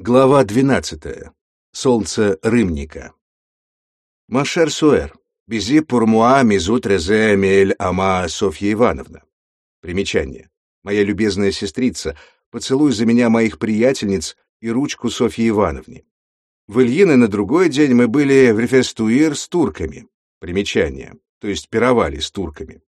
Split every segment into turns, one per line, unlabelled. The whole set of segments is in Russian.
Глава 12. Солнце Рымника. Машер Суэр. Бизи пурмуа мизут резе мель ама Софья Ивановна. Примечание. Моя любезная сестрица, поцелуй за меня моих приятельниц и ручку Софьи Ивановне. В Ильино на другой день мы были в Рефестуир с турками. Примечание. То есть пировали с турками.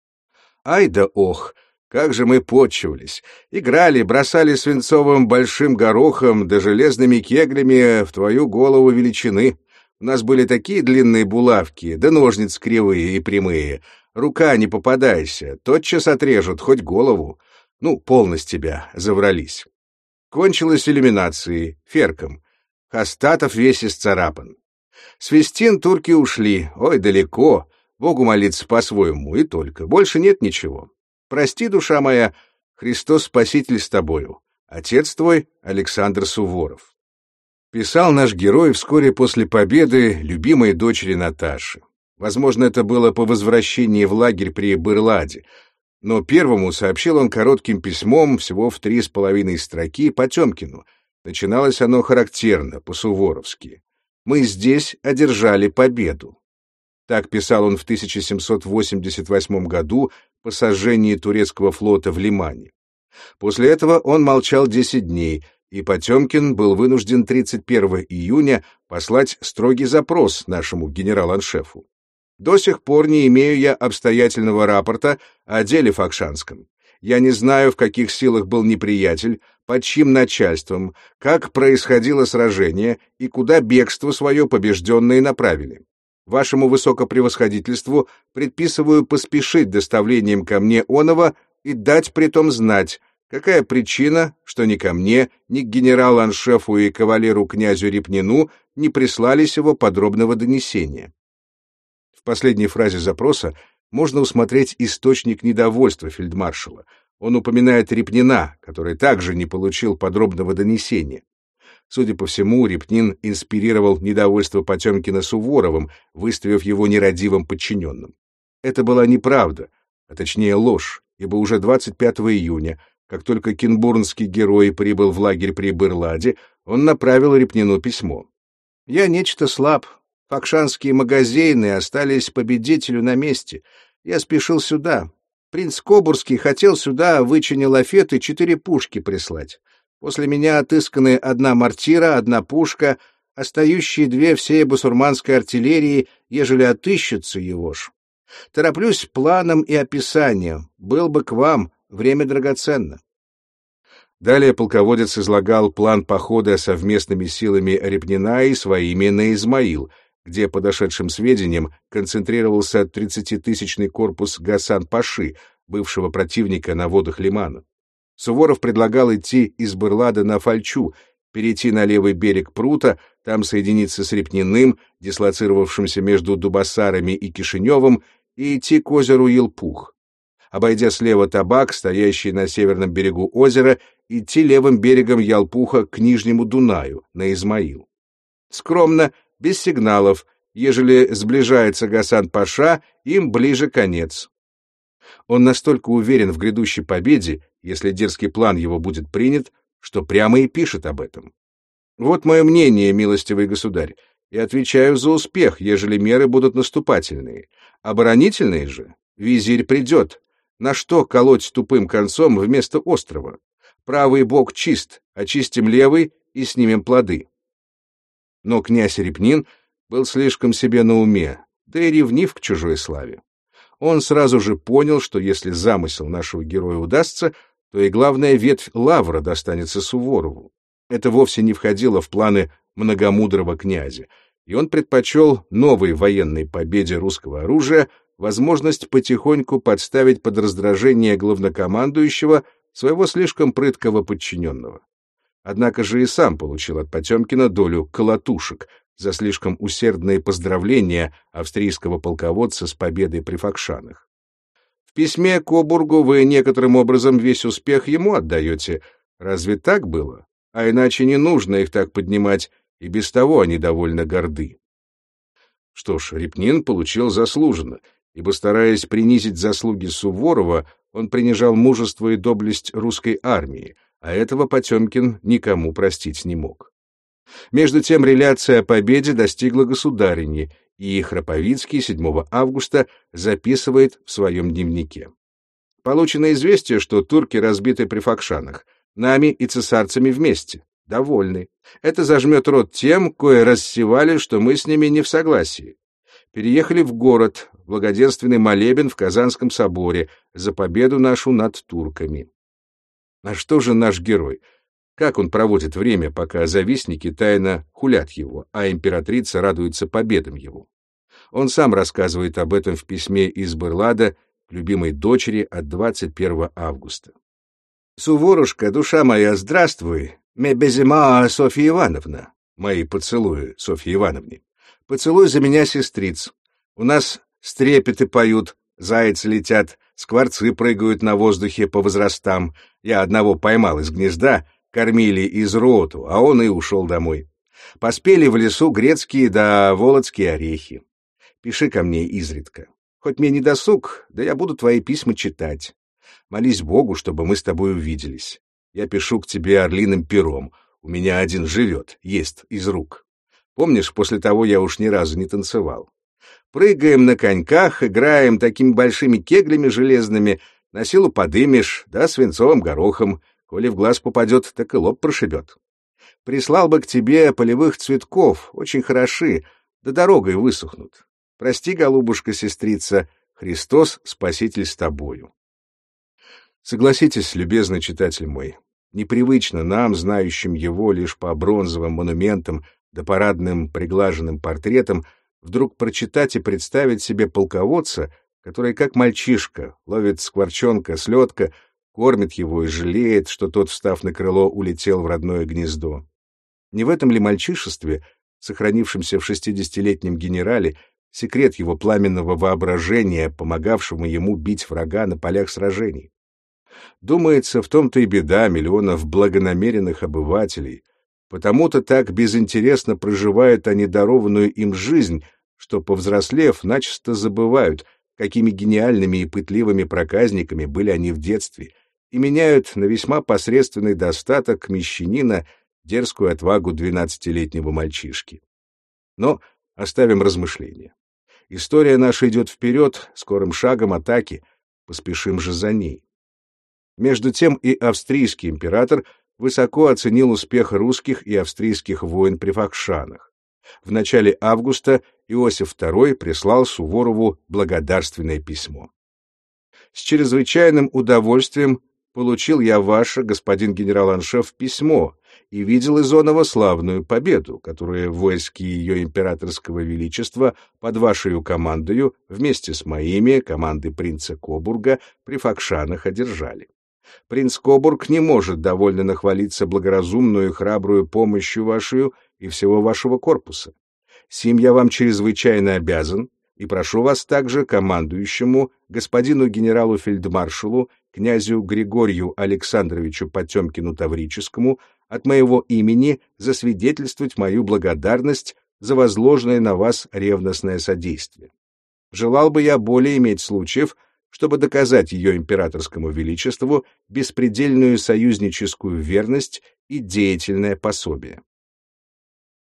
Ай да ох, как же мы почивались! Играли, бросали свинцовым большим горохом да железными кеглями в твою голову величины. У нас были такие длинные булавки, да ножницы кривые и прямые. Рука не попадайся, тотчас отрежут, хоть голову. Ну, полностью тебя, заврались. Кончилось иллюминацией, ферком. Хастатов весь исцарапан. Свистин турки ушли, ой, далеко. Богу молиться по-своему, и только. Больше нет ничего. Прости, душа моя, Христос Спаситель с тобою. Отец твой Александр Суворов. Писал наш герой вскоре после победы любимой дочери Наташи. Возможно, это было по возвращении в лагерь при Бырладе, но первому сообщил он коротким письмом всего в три с половиной строки Потемкину. Начиналось оно характерно, по-суворовски. «Мы здесь одержали победу». Так писал он в 1788 году по сожжении турецкого флота в Лимане. После этого он молчал 10 дней, и Потемкин был вынужден 31 июня послать строгий запрос нашему генерал-аншефу. До сих пор не имею я обстоятельного рапорта о деле Факшанском. Я не знаю, в каких силах был неприятель, под чьим начальством, как происходило сражение и куда бегство свое побежденные направили. Вашему высокопревосходительству предписываю поспешить доставлением ко мне оного и дать притом знать, какая причина, что ни ко мне, ни к генералу-аншефу и кавалеру князю Репнину не прислались его подробного донесения. В последней фразе запроса можно усмотреть источник недовольства фельдмаршала. Он упоминает Репнина, который также не получил подробного донесения. Судя по всему, Репнин инспирировал недовольство Потемкина Суворовым, выставив его нерадивым подчиненным. Это была неправда, а точнее ложь, ибо уже 25 июня, как только кенбурнский герой прибыл в лагерь при Бырладе, он направил Репнину письмо. «Я нечто слаб. Факшанские магазины остались победителю на месте. Я спешил сюда. Принц Кобурский хотел сюда, вычиня лафеты, четыре пушки прислать. После меня отысканы одна мортира, одна пушка, остающие две всей басурманской артиллерии, ежели отыщется его ж. Тороплюсь планом и описанием. Был бы к вам, время драгоценно. Далее полководец излагал план похода совместными силами Репнина и своими на Измаил, где, по дошедшим сведениям, концентрировался 30-тысячный корпус Гасан-Паши, бывшего противника на водах Лимана. Суворов предлагал идти из Бырлада на Фальчу, перейти на левый берег Прута, там соединиться с Репниным, дислоцировавшимся между Дубасарами и Кишиневым, и идти к озеру Елпух. Обойдя слева табак, стоящий на северном берегу озера, идти левым берегом Ялпуха к Нижнему Дунаю, на Измаил. Скромно, без сигналов, ежели сближается Гасан-Паша, им ближе конец. Он настолько уверен в грядущей победе, если дерзкий план его будет принят, что прямо и пишет об этом. Вот мое мнение, милостивый государь, и отвечаю за успех, ежели меры будут наступательные. Оборонительные же визирь придет. На что колоть тупым концом вместо острова? Правый бок чист, очистим левый и снимем плоды. Но князь Репнин был слишком себе на уме, да и ревнив к чужой славе он сразу же понял, что если замысел нашего героя удастся, то и главная ветвь лавра достанется Суворову. Это вовсе не входило в планы многомудрого князя, и он предпочел новой военной победе русского оружия возможность потихоньку подставить под раздражение главнокомандующего своего слишком прыткого подчиненного. Однако же и сам получил от Потемкина долю колотушек, за слишком усердные поздравления австрийского полководца с победой при Факшанах. В письме к Обургу вы некоторым образом весь успех ему отдаете. Разве так было? А иначе не нужно их так поднимать, и без того они довольно горды. Что ж, Репнин получил заслуженно, ибо, стараясь принизить заслуги Суворова, он принижал мужество и доблесть русской армии, а этого Потемкин никому простить не мог. Между тем реляция о победе достигла государыни, и Храповицкий 7 августа записывает в своем дневнике. Получено известие, что турки разбиты при Факшанах, нами и цесарцами вместе. Довольны. Это зажмет рот тем, кое рассевали, что мы с ними не в согласии. Переехали в город, благоденственный молебен в Казанском соборе за победу нашу над турками. А что же наш герой? Как он проводит время, пока завистники тайно хулят его, а императрица радуется победам его? Он сам рассказывает об этом в письме из Берлада любимой дочери от 21 августа. «Суворушка, душа моя, здравствуй! Мебезима Софья Ивановна!» Мои поцелуи Софье Ивановне. «Поцелуй за меня сестриц. У нас стрепеты поют, зайцы летят, скворцы прыгают на воздухе по возрастам. Я одного поймал из гнезда, кормили из роту, а он и ушел домой. Поспели в лесу грецкие да володские орехи. Пиши ко мне изредка. Хоть мне не досуг, да я буду твои письма читать. Молись Богу, чтобы мы с тобой увиделись. Я пишу к тебе орлиным пером. У меня один живет, есть из рук. Помнишь, после того я уж ни разу не танцевал. Прыгаем на коньках, играем такими большими кеглями железными, на силу подымешь, да свинцовым горохом. Коли в глаз попадет, так и лоб прошибет. Прислал бы к тебе полевых цветков, очень хороши, да дорогой высохнут. Прости, голубушка-сестрица, Христос, Спаситель с тобою. Согласитесь, любезный читатель мой, непривычно нам, знающим его лишь по бронзовым монументам да парадным приглаженным портретам, вдруг прочитать и представить себе полководца, который, как мальчишка, ловит скворчонка, слетка, кормит его и жалеет, что тот, встав на крыло, улетел в родное гнездо. Не в этом ли мальчишестве, сохранившемся в шестидесятилетнем генерале, секрет его пламенного воображения, помогавшему ему бить врага на полях сражений. Думается, в том-то и беда миллионов благонамеренных обывателей, потому-то так безинтересно проживают они дарованную им жизнь, что, повзрослев, начисто забывают, какими гениальными и пытливыми проказниками были они в детстве, и меняют на весьма посредственный достаток мещанина дерзкую отвагу двенадцатилетнего мальчишки. Но оставим размышления. История наша идет вперед, скорым шагом атаки, поспешим же за ней. Между тем и австрийский император высоко оценил успех русских и австрийских войн при Факшанах. В начале августа Иосиф II прислал Суворову благодарственное письмо. С чрезвычайным удовольствием получил я ваше, господин генерал-аншеф, письмо, и видел Изонова славную победу, которую войски ее императорского величества под вашей командою вместе с моими, команды принца Кобурга, при Факшанах одержали. Принц Кобург не может довольно нахвалиться благоразумную и храбрую помощью вашу и всего вашего корпуса. Сим я вам чрезвычайно обязан, и прошу вас также, командующему, господину генералу-фельдмаршалу, князю Григорию Александровичу Потемкину Таврическому, от моего имени засвидетельствовать мою благодарность за возложенное на вас ревностное содействие. Желал бы я более иметь случаев, чтобы доказать ее императорскому величеству беспредельную союзническую верность и деятельное пособие.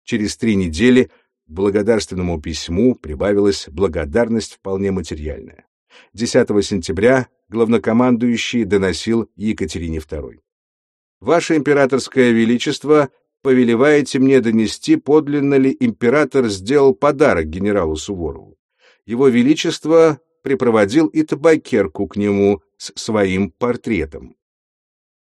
Через три недели к благодарственному письму прибавилась благодарность вполне материальная. 10 сентября главнокомандующий доносил Екатерине II. Ваше императорское величество, повелеваете мне донести, подлинно ли император сделал подарок генералу Суворову. Его величество припроводил и табакерку к нему с своим портретом.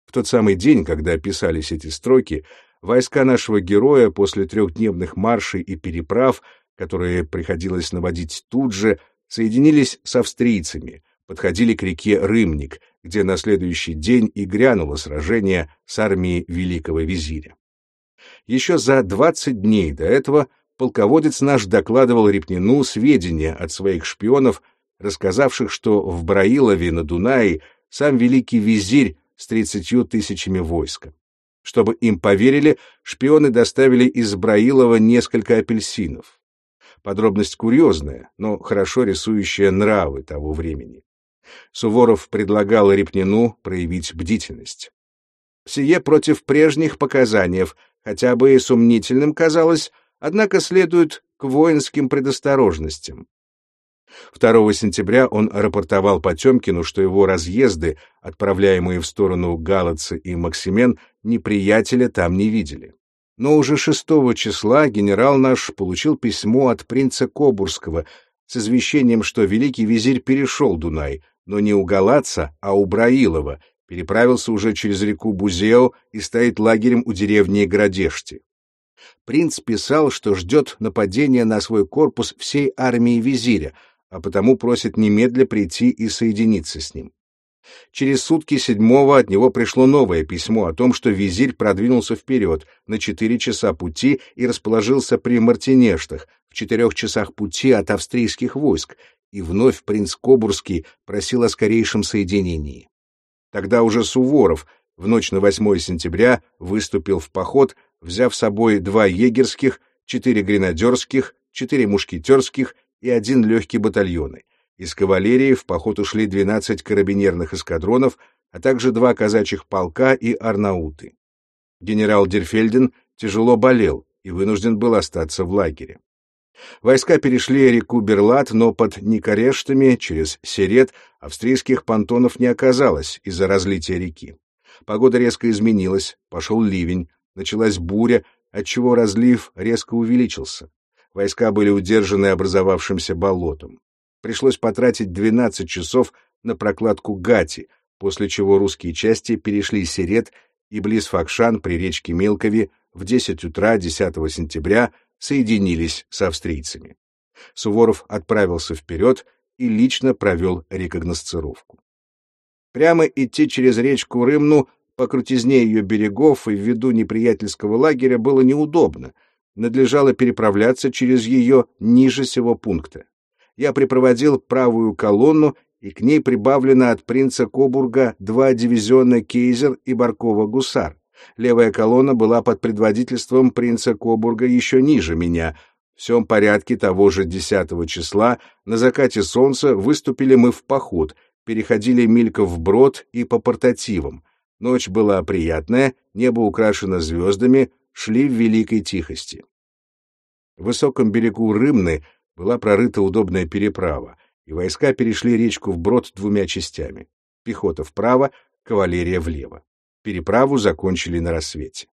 В тот самый день, когда писались эти строки, войска нашего героя после трехдневных маршей и переправ, которые приходилось наводить тут же, соединились с австрийцами, подходили к реке Рымник, где на следующий день и грянуло сражение с армией великого визиря. Еще за двадцать дней до этого полководец наш докладывал Репнину сведения от своих шпионов, рассказавших, что в Браилове на Дунае сам великий визирь с тридцатью тысячами войска. Чтобы им поверили, шпионы доставили из Браилова несколько апельсинов. Подробность курьезная, но хорошо рисующая нравы того времени. Суворов предлагал Репнину проявить бдительность. Сие против прежних показаний, хотя бы и сомнительным казалось, однако следует к воинским предосторожностям. 2 сентября он рапортовал Потемкину, что его разъезды, отправляемые в сторону Галаца и Максимен, неприятеля там не видели. Но уже 6 числа генерал наш получил письмо от принца Кобурского с извещением, что великий визирь перешел Дунай, но не у Галаца, а у Браилова, переправился уже через реку Бузео и стоит лагерем у деревни Градешти. Принц писал, что ждет нападения на свой корпус всей армии визиря, а потому просит немедля прийти и соединиться с ним. Через сутки седьмого от него пришло новое письмо о том, что визирь продвинулся вперед на четыре часа пути и расположился при Мартинештах, в четырех часах пути от австрийских войск, и вновь принц Кобурский просил о скорейшем соединении. Тогда уже Суворов в ночь на 8 сентября выступил в поход, взяв с собой два егерских, четыре гренадерских, четыре мушкетерских и один легкий батальоны. Из кавалерии в поход ушли 12 карабинерных эскадронов, а также два казачьих полка и арнауты. Генерал Дерфельден тяжело болел и вынужден был остаться в лагере. Войска перешли реку Берлат, но под Никарештами через Серет австрийских понтонов не оказалось из-за разлития реки. Погода резко изменилась, пошел ливень, началась буря, отчего разлив резко увеличился. Войска были удержаны образовавшимся болотом. Пришлось потратить 12 часов на прокладку Гати, после чего русские части перешли Серет и близ Факшан при речке Мелкове в 10 утра 10 сентября соединились с австрийцами. Суворов отправился вперед и лично провел рекогносцировку. Прямо идти через речку Рымну по крутизне ее берегов и в виду неприятельского лагеря было неудобно, надлежало переправляться через ее ниже сего пункта. Я припроводил правую колонну, и к ней прибавлено от принца Кобурга два дивизиона «Кейзер» и «Баркова гусар». Левая колонна была под предводительством принца Кобурга еще ниже меня. В всем порядке того же 10 числа на закате солнца выступили мы в поход, переходили Мильков брод и по портативам. Ночь была приятная, небо украшено звездами, шли в великой тихости. В высоком берегу Рымны была прорыта удобная переправа, и войска перешли речку вброд двумя частями. Пехота вправо, кавалерия влево. Переправу закончили на рассвете.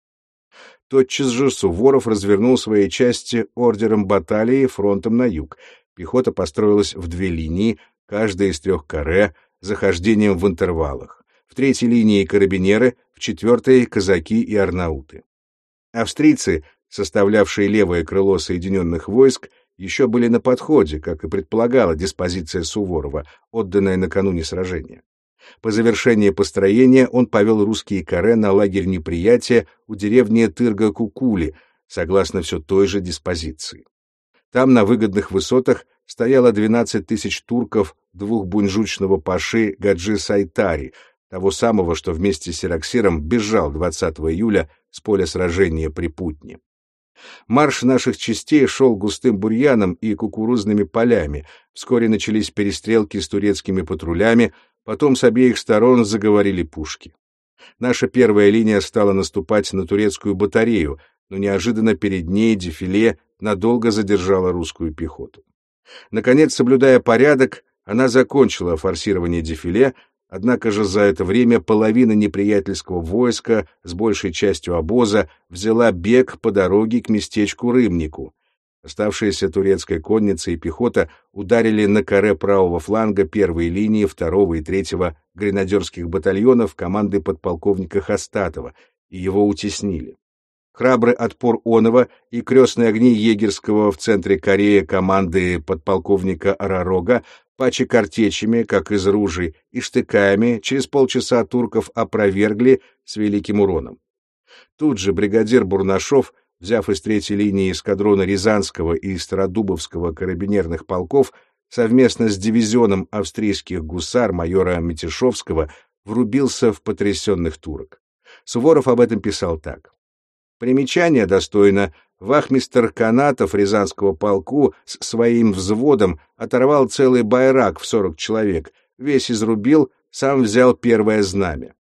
Тотчас же Суворов развернул свои части ордером баталии фронтом на юг. Пехота построилась в две линии, каждая из трех каре, захождением в интервалах. В третьей линии карабинеры, в четвертой — казаки и арнауты. Австрийцы, составлявшие левое крыло соединенных войск, еще были на подходе, как и предполагала диспозиция Суворова, отданная накануне сражения. По завершении построения он повел русские каре на лагерь неприятия у деревни Тырга-Кукули, согласно все той же диспозиции. Там на выгодных высотах стояло 12 тысяч турков двухбунжучного паши Гаджи Сайтари, того самого, что вместе с Сираксиром бежал 20 июля с поля сражения при Путне. Марш наших частей шел густым бурьяном и кукурузными полями. Вскоре начались перестрелки с турецкими патрулями, Потом с обеих сторон заговорили пушки. Наша первая линия стала наступать на турецкую батарею, но неожиданно перед ней дефиле надолго задержала русскую пехоту. Наконец, соблюдая порядок, она закончила форсирование дефиле, однако же за это время половина неприятельского войска с большей частью обоза взяла бег по дороге к местечку Рымнику, Оставшаяся турецкая конница и пехота ударили на коре правого фланга первой линии второго и третьего гренадерских батальонов команды подполковника Хастатова и его утеснили. Храбрый отпор Онова и крестные огни егерского в центре Кореи команды подполковника Арарога пачи картечами, как из ружей, и штыками через полчаса турков опровергли с великим уроном. Тут же бригадир Бурнашов взяв из третьей линии эскадрона Рязанского и Стародубовского карабинерных полков, совместно с дивизионом австрийских гусар майора Митишевского врубился в потрясенных турок. Суворов об этом писал так. Примечание достойно. Вахмистер Канатов Рязанского полку с своим взводом оторвал целый байрак в сорок человек, весь изрубил, сам взял первое знамя.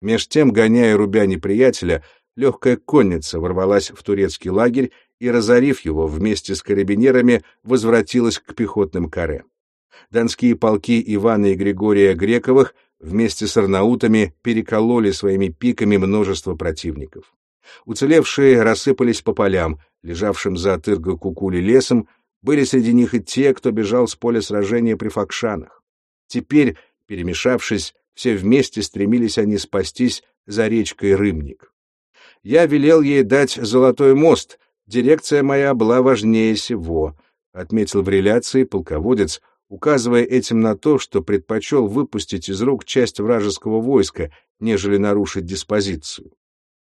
Меж тем, гоняя рубя неприятеля, легкая конница ворвалась в турецкий лагерь и, разорив его вместе с карабинерами, возвратилась к пехотным каре. Донские полки Ивана и Григория Грековых вместе с арнаутами перекололи своими пиками множество противников. Уцелевшие рассыпались по полям, лежавшим за Тырго Кукули лесом, были среди них и те, кто бежал с поля сражения при Факшанах. Теперь, перемешавшись, все вместе стремились они спастись за речкой Рымник. Я велел ей дать золотой мост, дирекция моя была важнее всего, отметил в реляции полководец, указывая этим на то, что предпочел выпустить из рук часть вражеского войска, нежели нарушить диспозицию.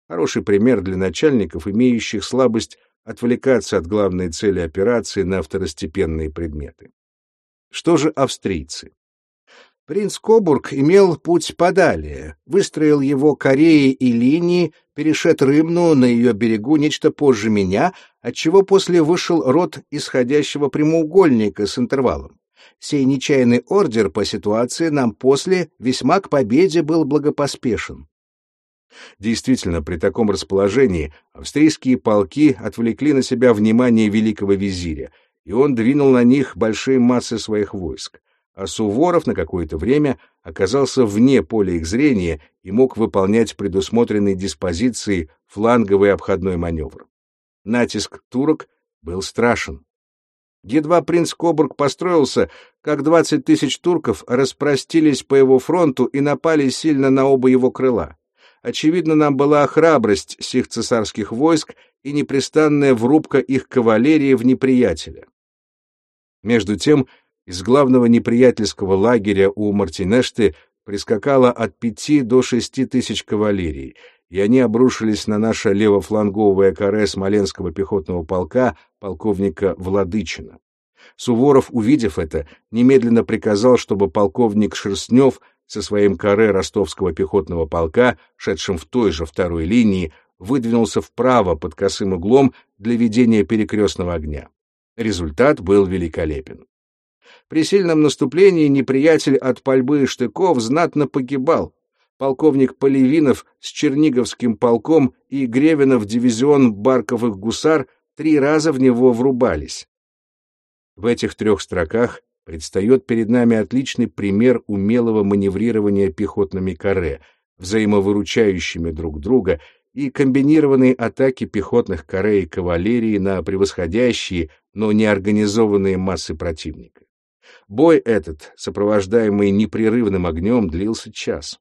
Хороший пример для начальников, имеющих слабость отвлекаться от главной цели операции на второстепенные предметы. Что же австрийцы? Принц Кобург имел путь подалее, выстроил его кореи и линии, перешед Рымну на ее берегу нечто позже меня, отчего после вышел род исходящего прямоугольника с интервалом. Сей нечаянный ордер по ситуации нам после весьма к победе был благопоспешен. Действительно, при таком расположении австрийские полки отвлекли на себя внимание великого визиря, и он двинул на них большие массы своих войск. А Суворов на какое-то время оказался вне поля их зрения и мог выполнять предусмотренные диспозиции фланговый обходной маневр. Натиск турок был страшен. Едва принц Кобург построился, как двадцать тысяч турков распростились по его фронту и напали сильно на оба его крыла. Очевидно, нам была храбрость сих цесарских войск и непрестанная врубка их кавалерии в неприятеля. Между тем, из главного неприятельского лагеря у Мартинешты прискакало от пяти до шести тысяч кавалерий, и они обрушились на наше левофланговое каре Смоленского пехотного полка полковника Владычина. Суворов, увидев это, немедленно приказал, чтобы полковник Шерстнев со своим каре ростовского пехотного полка, шедшим в той же второй линии, выдвинулся вправо под косым углом для ведения перекрестного огня. Результат был великолепен. При сильном наступлении неприятель от пальбы и штыков знатно погибал. Полковник Поливинов с Черниговским полком и Гревинов дивизион Барковых гусар три раза в него врубались. В этих трех строках предстает перед нами отличный пример умелого маневрирования пехотными каре, взаимовыручающими друг друга и комбинированной атаки пехотных каре и кавалерии на превосходящие, но неорганизованные массы противника. Бой этот, сопровождаемый непрерывным огнем, длился час.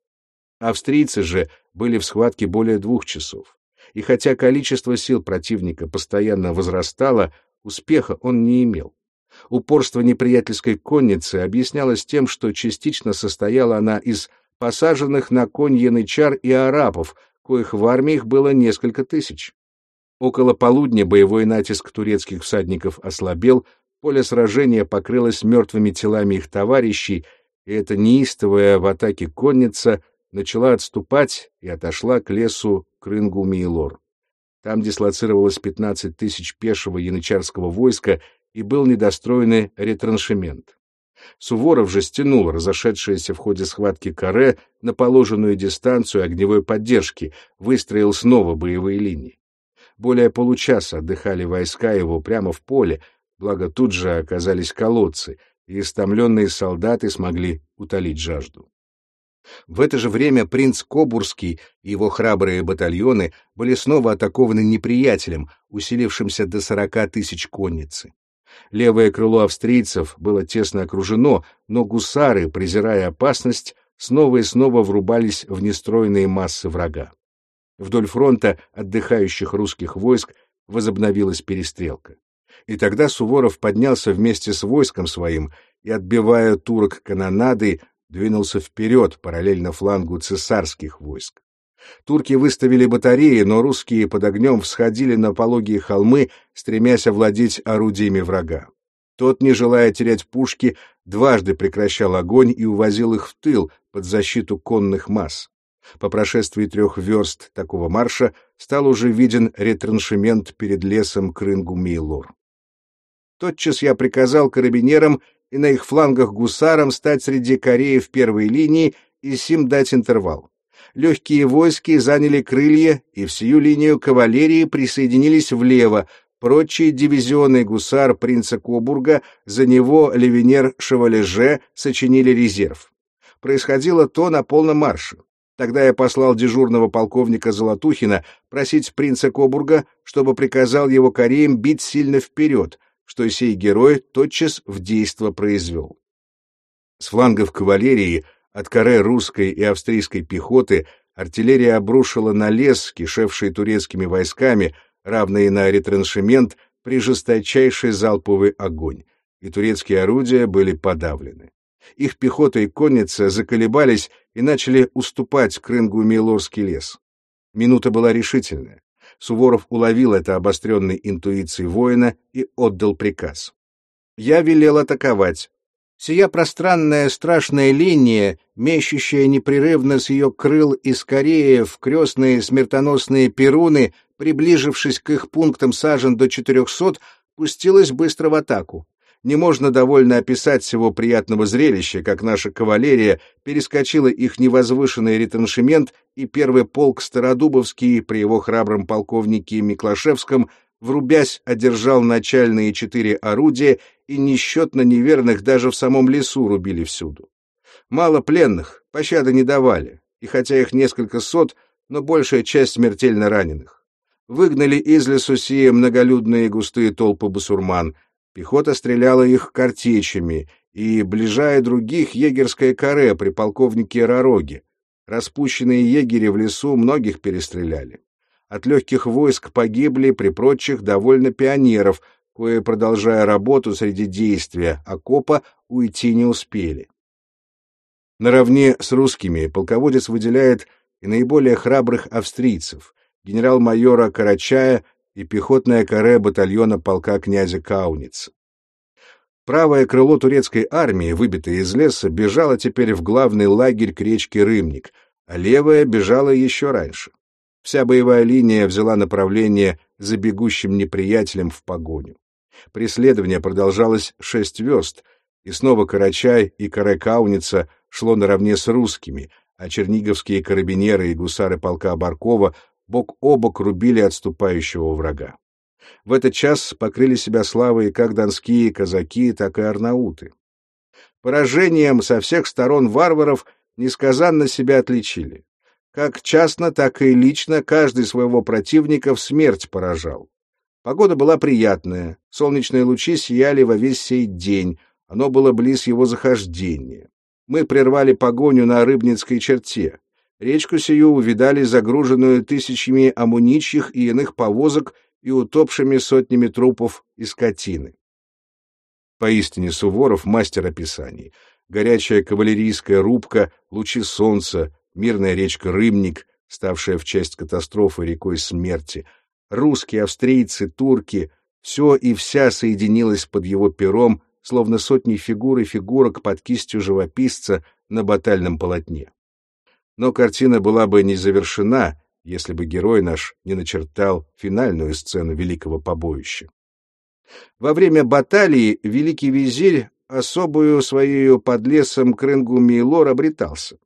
Австрийцы же были в схватке более двух часов. И хотя количество сил противника постоянно возрастало, успеха он не имел. Упорство неприятельской конницы объяснялось тем, что частично состояла она из посаженных на конь янычар и арабов, коих в армии их было несколько тысяч. Около полудня боевой натиск турецких всадников ослабел, поле сражения покрылось мертвыми телами их товарищей, и эта неистовая в атаке конница начала отступать и отошла к лесу Крынгу-Мейлор. Там дислоцировалось 15 тысяч пешего янычарского войска и был недостроенный ретраншемент. Суворов же стянул разошедшееся в ходе схватки каре на положенную дистанцию огневой поддержки, выстроил снова боевые линии. Более получаса отдыхали войска его прямо в поле, благо тут же оказались колодцы, и истомленные солдаты смогли утолить жажду. В это же время принц Кобурский и его храбрые батальоны были снова атакованы неприятелем, усилившимся до сорока тысяч конницы. Левое крыло австрийцев было тесно окружено, но гусары, презирая опасность, снова и снова врубались в нестроенные массы врага. Вдоль фронта отдыхающих русских войск возобновилась перестрелка. И тогда Суворов поднялся вместе с войском своим и, отбивая турок канонадой, двинулся вперед, параллельно флангу цесарских войск. Турки выставили батареи, но русские под огнем всходили на пологие холмы, стремясь овладеть орудиями врага. Тот, не желая терять пушки, дважды прекращал огонь и увозил их в тыл под защиту конных масс. По прошествии трех верст такого марша стал уже виден ретраншемент перед лесом Крынгу-Мейлор. Тотчас я приказал карабинерам и на их флангах гусарам стать среди кореев первой линии и сим дать интервал. Легкие войски заняли крылья и всю линию кавалерии присоединились влево, Прочие дивизионы гусар принца Кобурга, за него Левинер Шевалеже сочинили резерв. Происходило то на полном марше. Тогда я послал дежурного полковника Золотухина просить принца Кобурга, чтобы приказал его кореям бить сильно вперед, что сей герой тотчас в действо произвел. С флангов кавалерии, от коре русской и австрийской пехоты, артиллерия обрушила на лес, кишевший турецкими войсками, равные на ретраншемент, при жесточайший залповый огонь, и турецкие орудия были подавлены. Их пехота и конница заколебались и начали уступать Крынгу Мейлорский лес. Минута была решительная. Суворов уловил это обостренной интуицией воина и отдал приказ. Я велел атаковать. Сия пространная страшная линия, мещущая непрерывно с ее крыл и скорее в крестные смертоносные перуны, приближившись к их пунктам сажен до 400, пустилась быстро в атаку. Не можно довольно описать всего приятного зрелища, как наша кавалерия перескочила их невозвышенный ретраншемент, и первый полк Стародубовский при его храбром полковнике Миклашевском, врубясь, одержал начальные четыре орудия, и несчетно неверных даже в самом лесу рубили всюду. Мало пленных, пощады не давали, и хотя их несколько сот, но большая часть смертельно раненых выгнали из лесу сие многолюдные густые толпы басурман. Пехота стреляла их картечами, и, ближая других, егерское каре при полковнике Ророге. Распущенные егери в лесу многих перестреляли. От легких войск погибли при прочих довольно пионеров, кое, продолжая работу среди действия окопа, уйти не успели. Наравне с русскими полководец выделяет и наиболее храбрых австрийцев, генерал-майора Карачая и пехотное каре батальона полка князя Кауница. Правое крыло турецкой армии, выбитое из леса, бежало теперь в главный лагерь к речке Рымник, а левое бежало еще раньше. Вся боевая линия взяла направление за бегущим неприятелем в погоню. Преследование продолжалось шесть верст, и снова Карачай и Каре-Кауница шло наравне с русскими, а черниговские карабинеры и гусары полка Баркова бок о бок рубили отступающего врага. В этот час покрыли себя славой как донские казаки, так и арнауты. Поражением со всех сторон варваров несказанно себя отличили. Как частно, так и лично каждый своего противника в смерть поражал. Погода была приятная, солнечные лучи сияли во весь сей день, оно было близ его захождения. Мы прервали погоню на Рыбницкой черте. Речку сию увидали загруженную тысячами амуничьих и иных повозок и утопшими сотнями трупов и скотины. Поистине Суворов — мастер описаний. Горячая кавалерийская рубка, лучи солнца, мирная речка Рымник, ставшая в честь катастрофы рекой смерти, русские, австрийцы, турки — все и вся соединилось под его пером, словно сотни фигур и фигурок под кистью живописца на батальном полотне но картина была бы не завершена, если бы герой наш не начертал финальную сцену великого побоища. Во время баталии великий визирь особую своею под лесом Крынгу Мейлор обретался.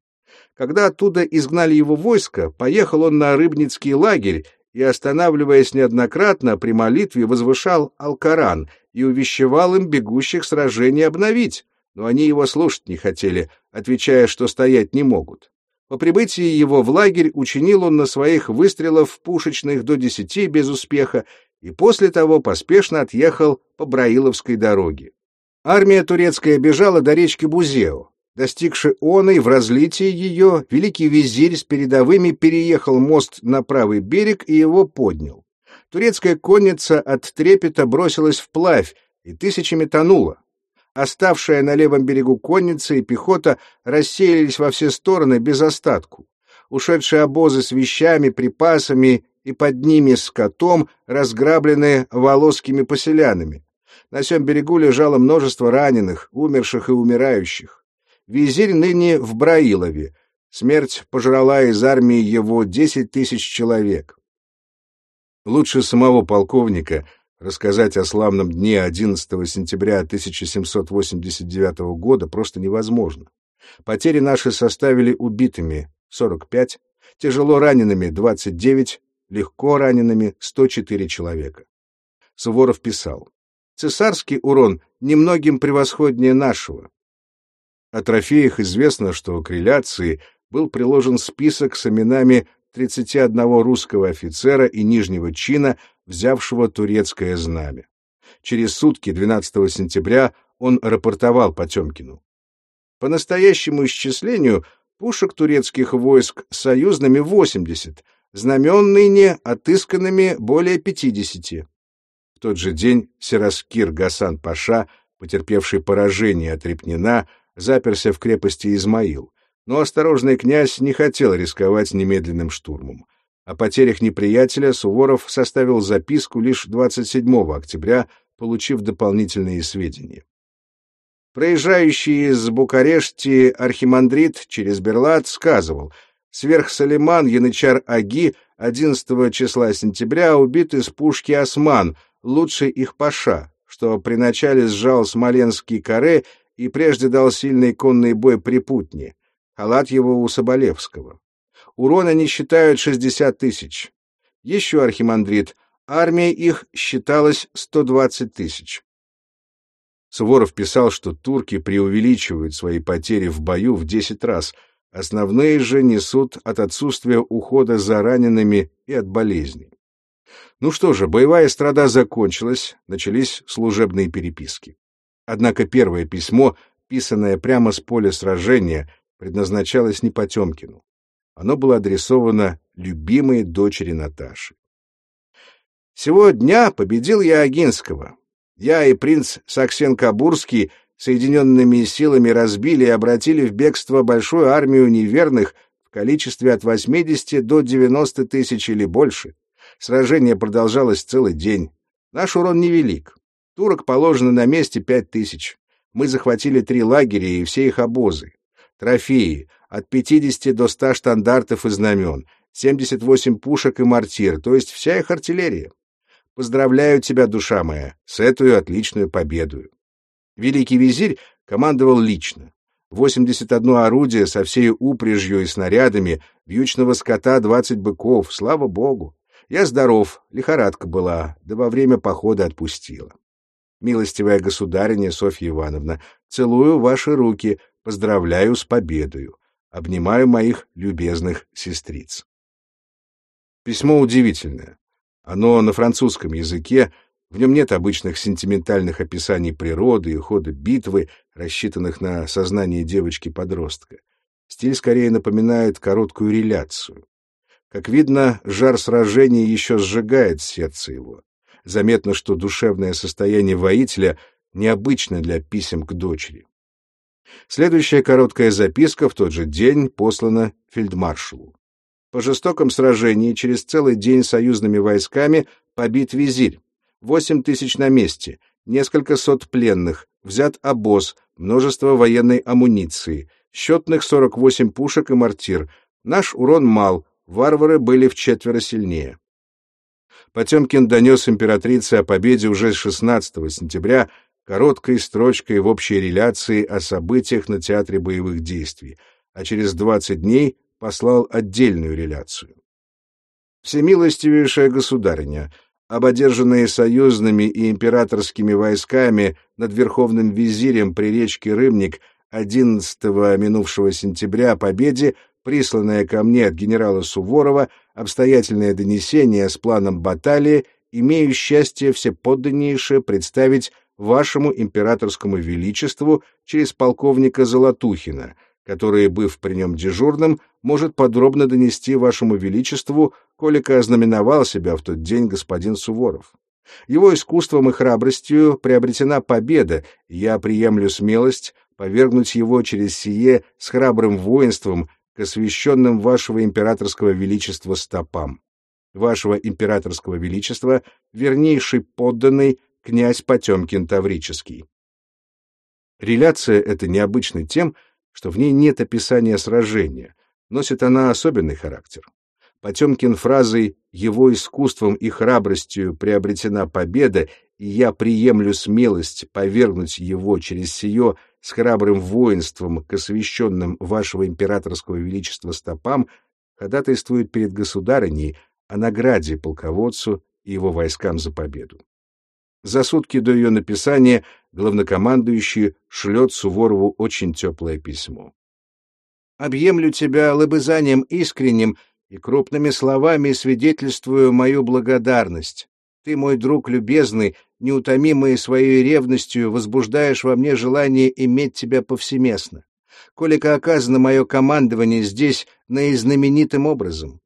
Когда оттуда изгнали его войско, поехал он на Рыбницкий лагерь и, останавливаясь неоднократно, при молитве возвышал Алкаран и увещевал им бегущих сражений обновить, но они его слушать не хотели, отвечая, что стоять не могут. По прибытии его в лагерь учинил он на своих выстрелов пушечных до десяти без успеха и после того поспешно отъехал по Браиловской дороге. Армия турецкая бежала до речки Бузео. Достигши оной в разлитии ее, великий визирь с передовыми переехал мост на правый берег и его поднял. Турецкая конница от трепета бросилась вплавь и тысячами тонула. Оставшая на левом берегу конница и пехота рассеялись во все стороны без остатку. Ушедшие обозы с вещами, припасами и под ними скотом разграблены волосскими поселянами. На всем берегу лежало множество раненых, умерших и умирающих. Визирь ныне в Браилове. Смерть пожрала из армии его десять тысяч человек. Лучше самого полковника — Рассказать о славном дне 11 сентября 1789 года просто невозможно. Потери наши составили убитыми 45, Тяжело ранеными 29, легко ранеными 104 человека. Суворов писал, «Цесарский урон немногим превосходнее нашего». О трофеях известно, что к реляции был приложен список с именами 31 русского офицера и нижнего чина, взявшего турецкое знамя. Через сутки, 12 сентября, он рапортовал Потемкину. По настоящему исчислению пушек турецких войск союзными 80, знаменные не отысканными более 50. В тот же день Сераскир Гасан Паша, потерпевший поражение от Репнина, заперся в крепости Измаил, но осторожный князь не хотел рисковать немедленным штурмом. О потерях неприятеля Суворов составил записку лишь 27 октября, получив дополнительные сведения. Проезжающий из Букарешти архимандрит через Берлат сказывал, сверхсалиман Янычар Аги 11 числа сентября убит из пушки Осман, лучший их паша, что при начале сжал Смоленский каре и прежде дал сильный конный бой при Путне, халат его у Соболевского. Урона не считают 60 тысяч. Еще архимандрит, армия их считалась 120 тысяч. Суворов писал, что турки преувеличивают свои потери в бою в 10 раз, основные же несут от отсутствия ухода за ранеными и от болезней. Ну что же, боевая страда закончилась, начались служебные переписки. Однако первое письмо, писанное прямо с поля сражения, предназначалось не Потемкину. Оно было адресовано любимой дочери Наташи. «Сего дня победил я Агинского. Я и принц Саксен-Кабурский соединенными силами разбили и обратили в бегство большую армию неверных в количестве от 80 до 90 тысяч или больше. Сражение продолжалось целый день. Наш урон невелик. Турок положено на месте пять тысяч. Мы захватили три лагеря и все их обозы. Трофеи — от 50 до 100 штандартов и знамен, 78 пушек и мортир, то есть вся их артиллерия. Поздравляю тебя, душа моя, с этой отличной победою. Великий визирь командовал лично. 81 орудие со всей упряжью и снарядами, вьючного скота 20 быков, слава богу. Я здоров, лихорадка была, да во время похода отпустила. Милостивая государиня Софья Ивановна, целую ваши руки, поздравляю с победою, обнимаю моих любезных сестриц. Письмо удивительное. Оно на французском языке, в нем нет обычных сентиментальных описаний природы и хода битвы, рассчитанных на сознание девочки-подростка. Стиль скорее напоминает короткую реляцию. Как видно, жар сражения еще сжигает сердце его. Заметно, что душевное состояние воителя необычно для писем к дочери. Следующая короткая записка в тот же день послана фельдмаршалу. По жестоком сражении через целый день союзными войсками побит визирь. Восемь тысяч на месте, несколько сот пленных, взят обоз, множество военной амуниции, счетных 48 пушек и мортир. Наш урон мал, варвары были в четверо сильнее. Потемкин донес императрице о победе уже 16 сентября короткой строчкой в общей реляции о событиях на театре боевых действий, а через 20 дней послал отдельную реляцию. «Всемилостивейшая государиня, об одержанные союзными и императорскими войсками над Верховным визирем при речке Рымник 11 минувшего сентября победе, присланное ко мне от генерала Суворова, обстоятельное донесение с планом баталии, имею счастье всеподданнейшее представить вашему императорскому величеству через полковника Золотухина, который, быв при нем дежурным, может подробно донести вашему величеству, колика ознаменовал себя в тот день господин Суворов. Его искусством и храбростью приобретена победа, и я приемлю смелость повергнуть его через сие с храбрым воинством к освященным вашего императорского величества стопам. Вашего императорского величества, вернейший подданный князь Потемкин Таврический. Реляция эта необычна тем, что в ней нет описания сражения, носит она особенный характер. Потемкин фразой «его искусством и храбростью приобретена победа, и я приемлю смелость повергнуть его через сие с храбрым воинством к освященным вашего императорского величества стопам» ходатайствует перед государыней о награде полководцу и его войскам за победу. За сутки до ее написания главнокомандующий шлет Суворову очень теплое письмо. «Объемлю тебя лобызанием искренним и крупными словами свидетельствую мою благодарность. Ты, мой друг любезный, неутомимый своей ревностью, возбуждаешь во мне желание иметь тебя повсеместно. Колика оказано мое командование здесь наизнаменитым образом.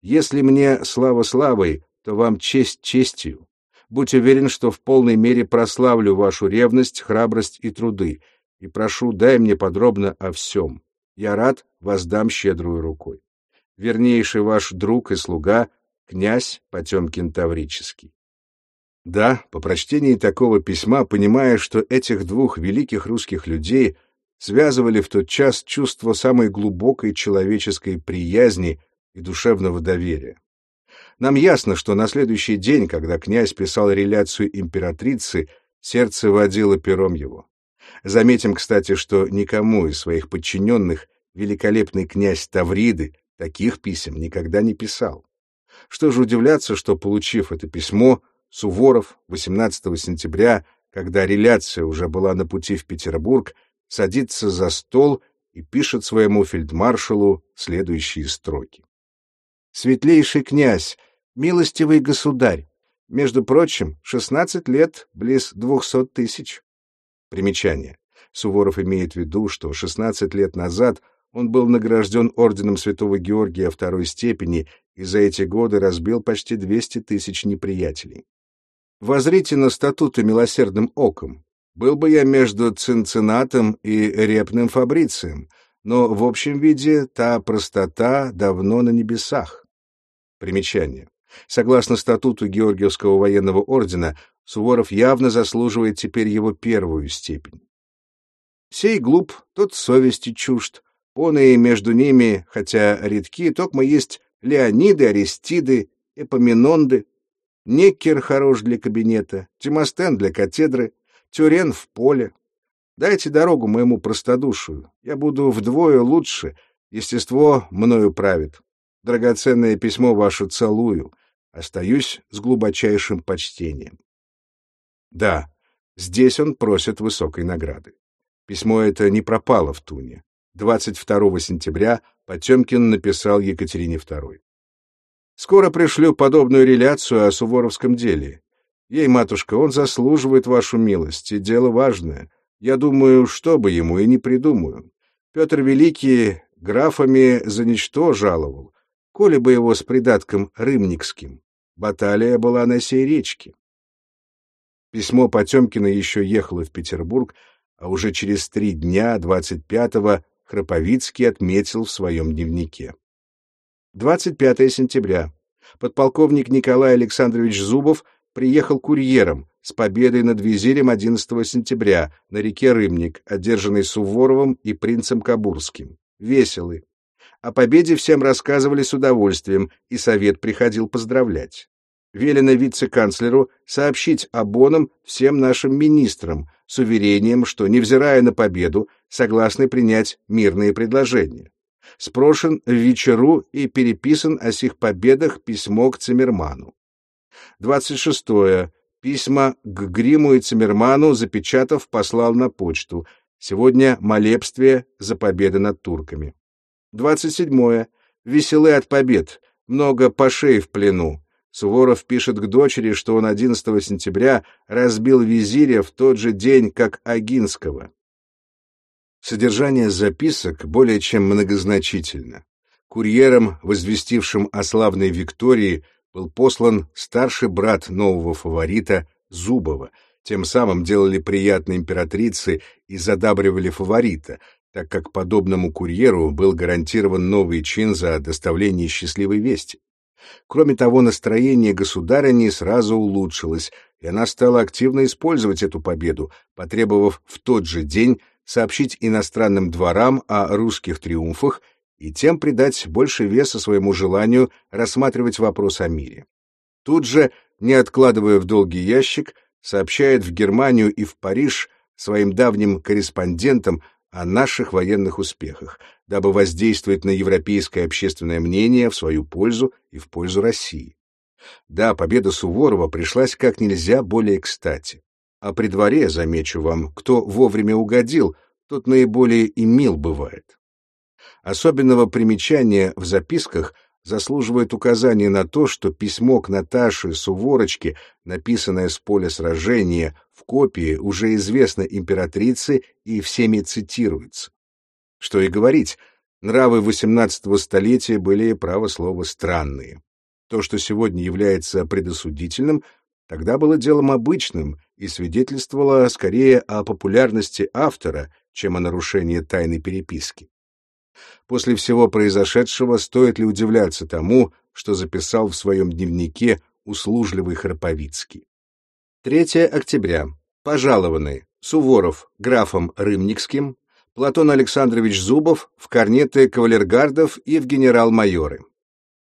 Если мне слава славой, то вам честь честью. Будь уверен, что в полной мере прославлю вашу ревность, храбрость и труды, и прошу, дай мне подробно о всем. Я рад, воздам щедрую рукой. Вернейший ваш друг и слуга, князь Потемкин Таврический. Да, по прочтении такого письма, понимая, что этих двух великих русских людей связывали в тот час чувство самой глубокой человеческой приязни и душевного доверия. Нам ясно, что на следующий день, когда князь писал реляцию императрицы, сердце водило пером его. Заметим, кстати, что никому из своих подчиненных великолепный князь Тавриды таких писем никогда не писал. Что же удивляться, что, получив это письмо, Суворов 18 сентября, когда реляция уже была на пути в Петербург, садится за стол и пишет своему фельдмаршалу следующие строки. «Светлейший князь, Милостивый государь, между прочим, 16 лет близ 200 тысяч. Примечание. Суворов имеет в виду, что 16 лет назад он был награжден орденом Святого Георгия второй степени и за эти годы разбил почти 200 тысяч неприятелей. Возрите на статуты милосердным оком. Был бы я между Цинциннатом и Репным Фабрицием, но в общем виде та простота давно на небесах. Примечание. Согласно статуту Георгиевского военного ордена, Суворов явно заслуживает теперь его первую степень. Сей глуп, тот совести чужд, он и между ними, хотя редки, токмо есть Леониды, Аристиды, Эпоминонды, Неккер хорош для кабинета, Тимостен для катедры, Тюрен в поле. Дайте дорогу моему простодушию, я буду вдвое лучше, естество мною правит. Драгоценное письмо ваше целую, Остаюсь с глубочайшим почтением. Да, здесь он просит высокой награды. Письмо это не пропало в Туне. 22 сентября Потемкин написал Екатерине II. «Скоро пришлю подобную реляцию о Суворовском деле. Ей, матушка, он заслуживает вашу милость, и дело важное. Я думаю, что бы ему и не придумаю. Петр Великий графами за ничто жаловал, коли бы его с придатком рымникским. Баталия была на сей речке. Письмо Потемкина еще ехало в Петербург, а уже через три дня, 25-го, Храповицкий отметил в своем дневнике. 25 сентября. Подполковник Николай Александрович Зубов приехал курьером с победой над визирем 11 сентября на реке Рымник, одержанной Суворовым и принцем Кабурским. Веселый. О победе всем рассказывали с удовольствием, и совет приходил поздравлять. Велено вице-канцлеру сообщить о боном всем нашим министрам с уверением, что, невзирая на победу, согласны принять мирные предложения. Спрошен в вечеру и переписан о сих победах письмо к Циммерману. 26. -е. Письма к Гриму и Циммерману, запечатав, послал на почту. Сегодня молебствие за победы над турками. 27. Веселы от побед. Много пашей в плену. Суворов пишет к дочери, что он 11 сентября разбил визиря в тот же день, как Агинского. Содержание записок более чем многозначительно. Курьером, возвестившим о славной Виктории, был послан старший брат нового фаворита Зубова. Тем самым делали приятно императрице и задабривали фаворита, так как подобному курьеру был гарантирован новый чин за доставление счастливой вести. Кроме того, настроение государыни сразу улучшилось, и она стала активно использовать эту победу, потребовав в тот же день сообщить иностранным дворам о русских триумфах и тем придать больше веса своему желанию рассматривать вопрос о мире. Тут же, не откладывая в долгий ящик, сообщает в Германию и в Париж своим давним корреспондентам о наших военных успехах, дабы воздействовать на европейское общественное мнение в свою пользу и в пользу России. Да, победа Суворова пришлась как нельзя более кстати. А при дворе, замечу вам, кто вовремя угодил, тот наиболее и мил бывает. Особенного примечания в записках заслуживает указание на то, что письмо к Наташе Суворочке, написанное с поля сражения, в копии уже известно императрице и всеми цитируется. Что и говорить, нравы XVIII столетия были, право слова, странные. То, что сегодня является предосудительным, тогда было делом обычным и свидетельствовало скорее о популярности автора, чем о нарушении тайной переписки. После всего произошедшего стоит ли удивляться тому, что записал в своем дневнике услужливый Храповицкий. 3 октября. Пожалованы Суворов графом Рымникским, Платон Александрович Зубов в корнеты кавалергардов и в генерал-майоры.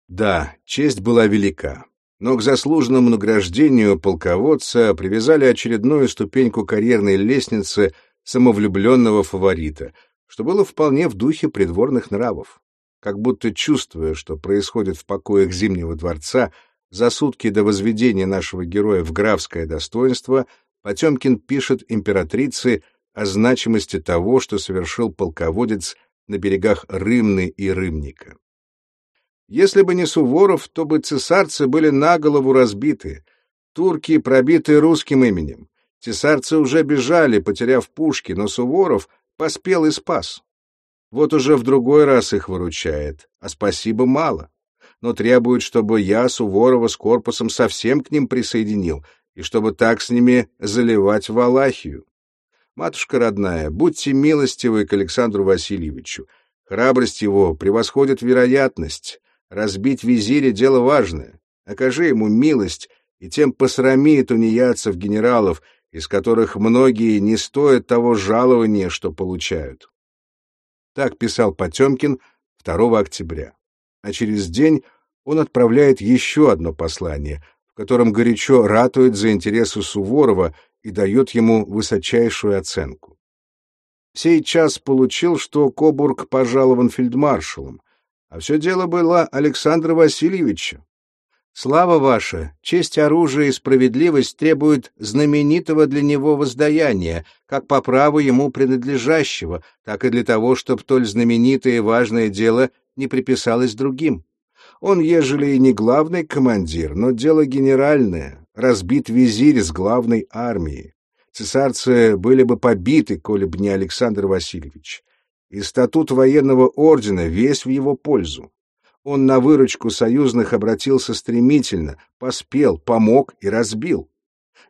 Да, честь была велика, но к заслуженному награждению полководца привязали очередную ступеньку карьерной лестницы самовлюбленного фаворита, что было вполне в духе придворных нравов. Как будто чувствуя, что происходит в покоях Зимнего дворца, за сутки до возведения нашего героя в графское достоинство, Потемкин пишет императрице о значимости того, что совершил полководец на берегах Рымны и Рымника. Если бы не Суворов, то бы цесарцы были на голову разбиты, турки пробиты русским именем. Цесарцы уже бежали, потеряв пушки, но Суворов поспел и спас. Вот уже в другой раз их выручает, а спасибо мало. Но требует, чтобы я Суворова с корпусом совсем к ним присоединил, и чтобы так с ними заливать Валахию. Матушка родная, будьте милостивы к Александру Васильевичу. Храбрость его превосходит вероятность. Разбить визиря — дело важное. Окажи ему милость, и тем посрами тунеядцев генералов, из которых многие не стоят того жалования, что получают. Так писал Потемкин 2 октября. А через день он отправляет еще одно послание, в котором горячо ратует за интересы Суворова и дает ему высочайшую оценку. Сей час получил, что Кобург пожалован фельдмаршалом, а все дело было Александра Васильевича. Слава ваша, честь оружия и справедливость требуют знаменитого для него воздаяния, как по праву ему принадлежащего, так и для того, чтобы толь знаменитое и важное дело не приписалось другим. Он, ежели и не главный командир, но дело генеральное, разбит визирь с главной армией. Цесарцы были бы побиты, коли бы не Александр Васильевич и статут военного ордена весь в его пользу. Он на выручку союзных обратился стремительно, поспел, помог и разбил.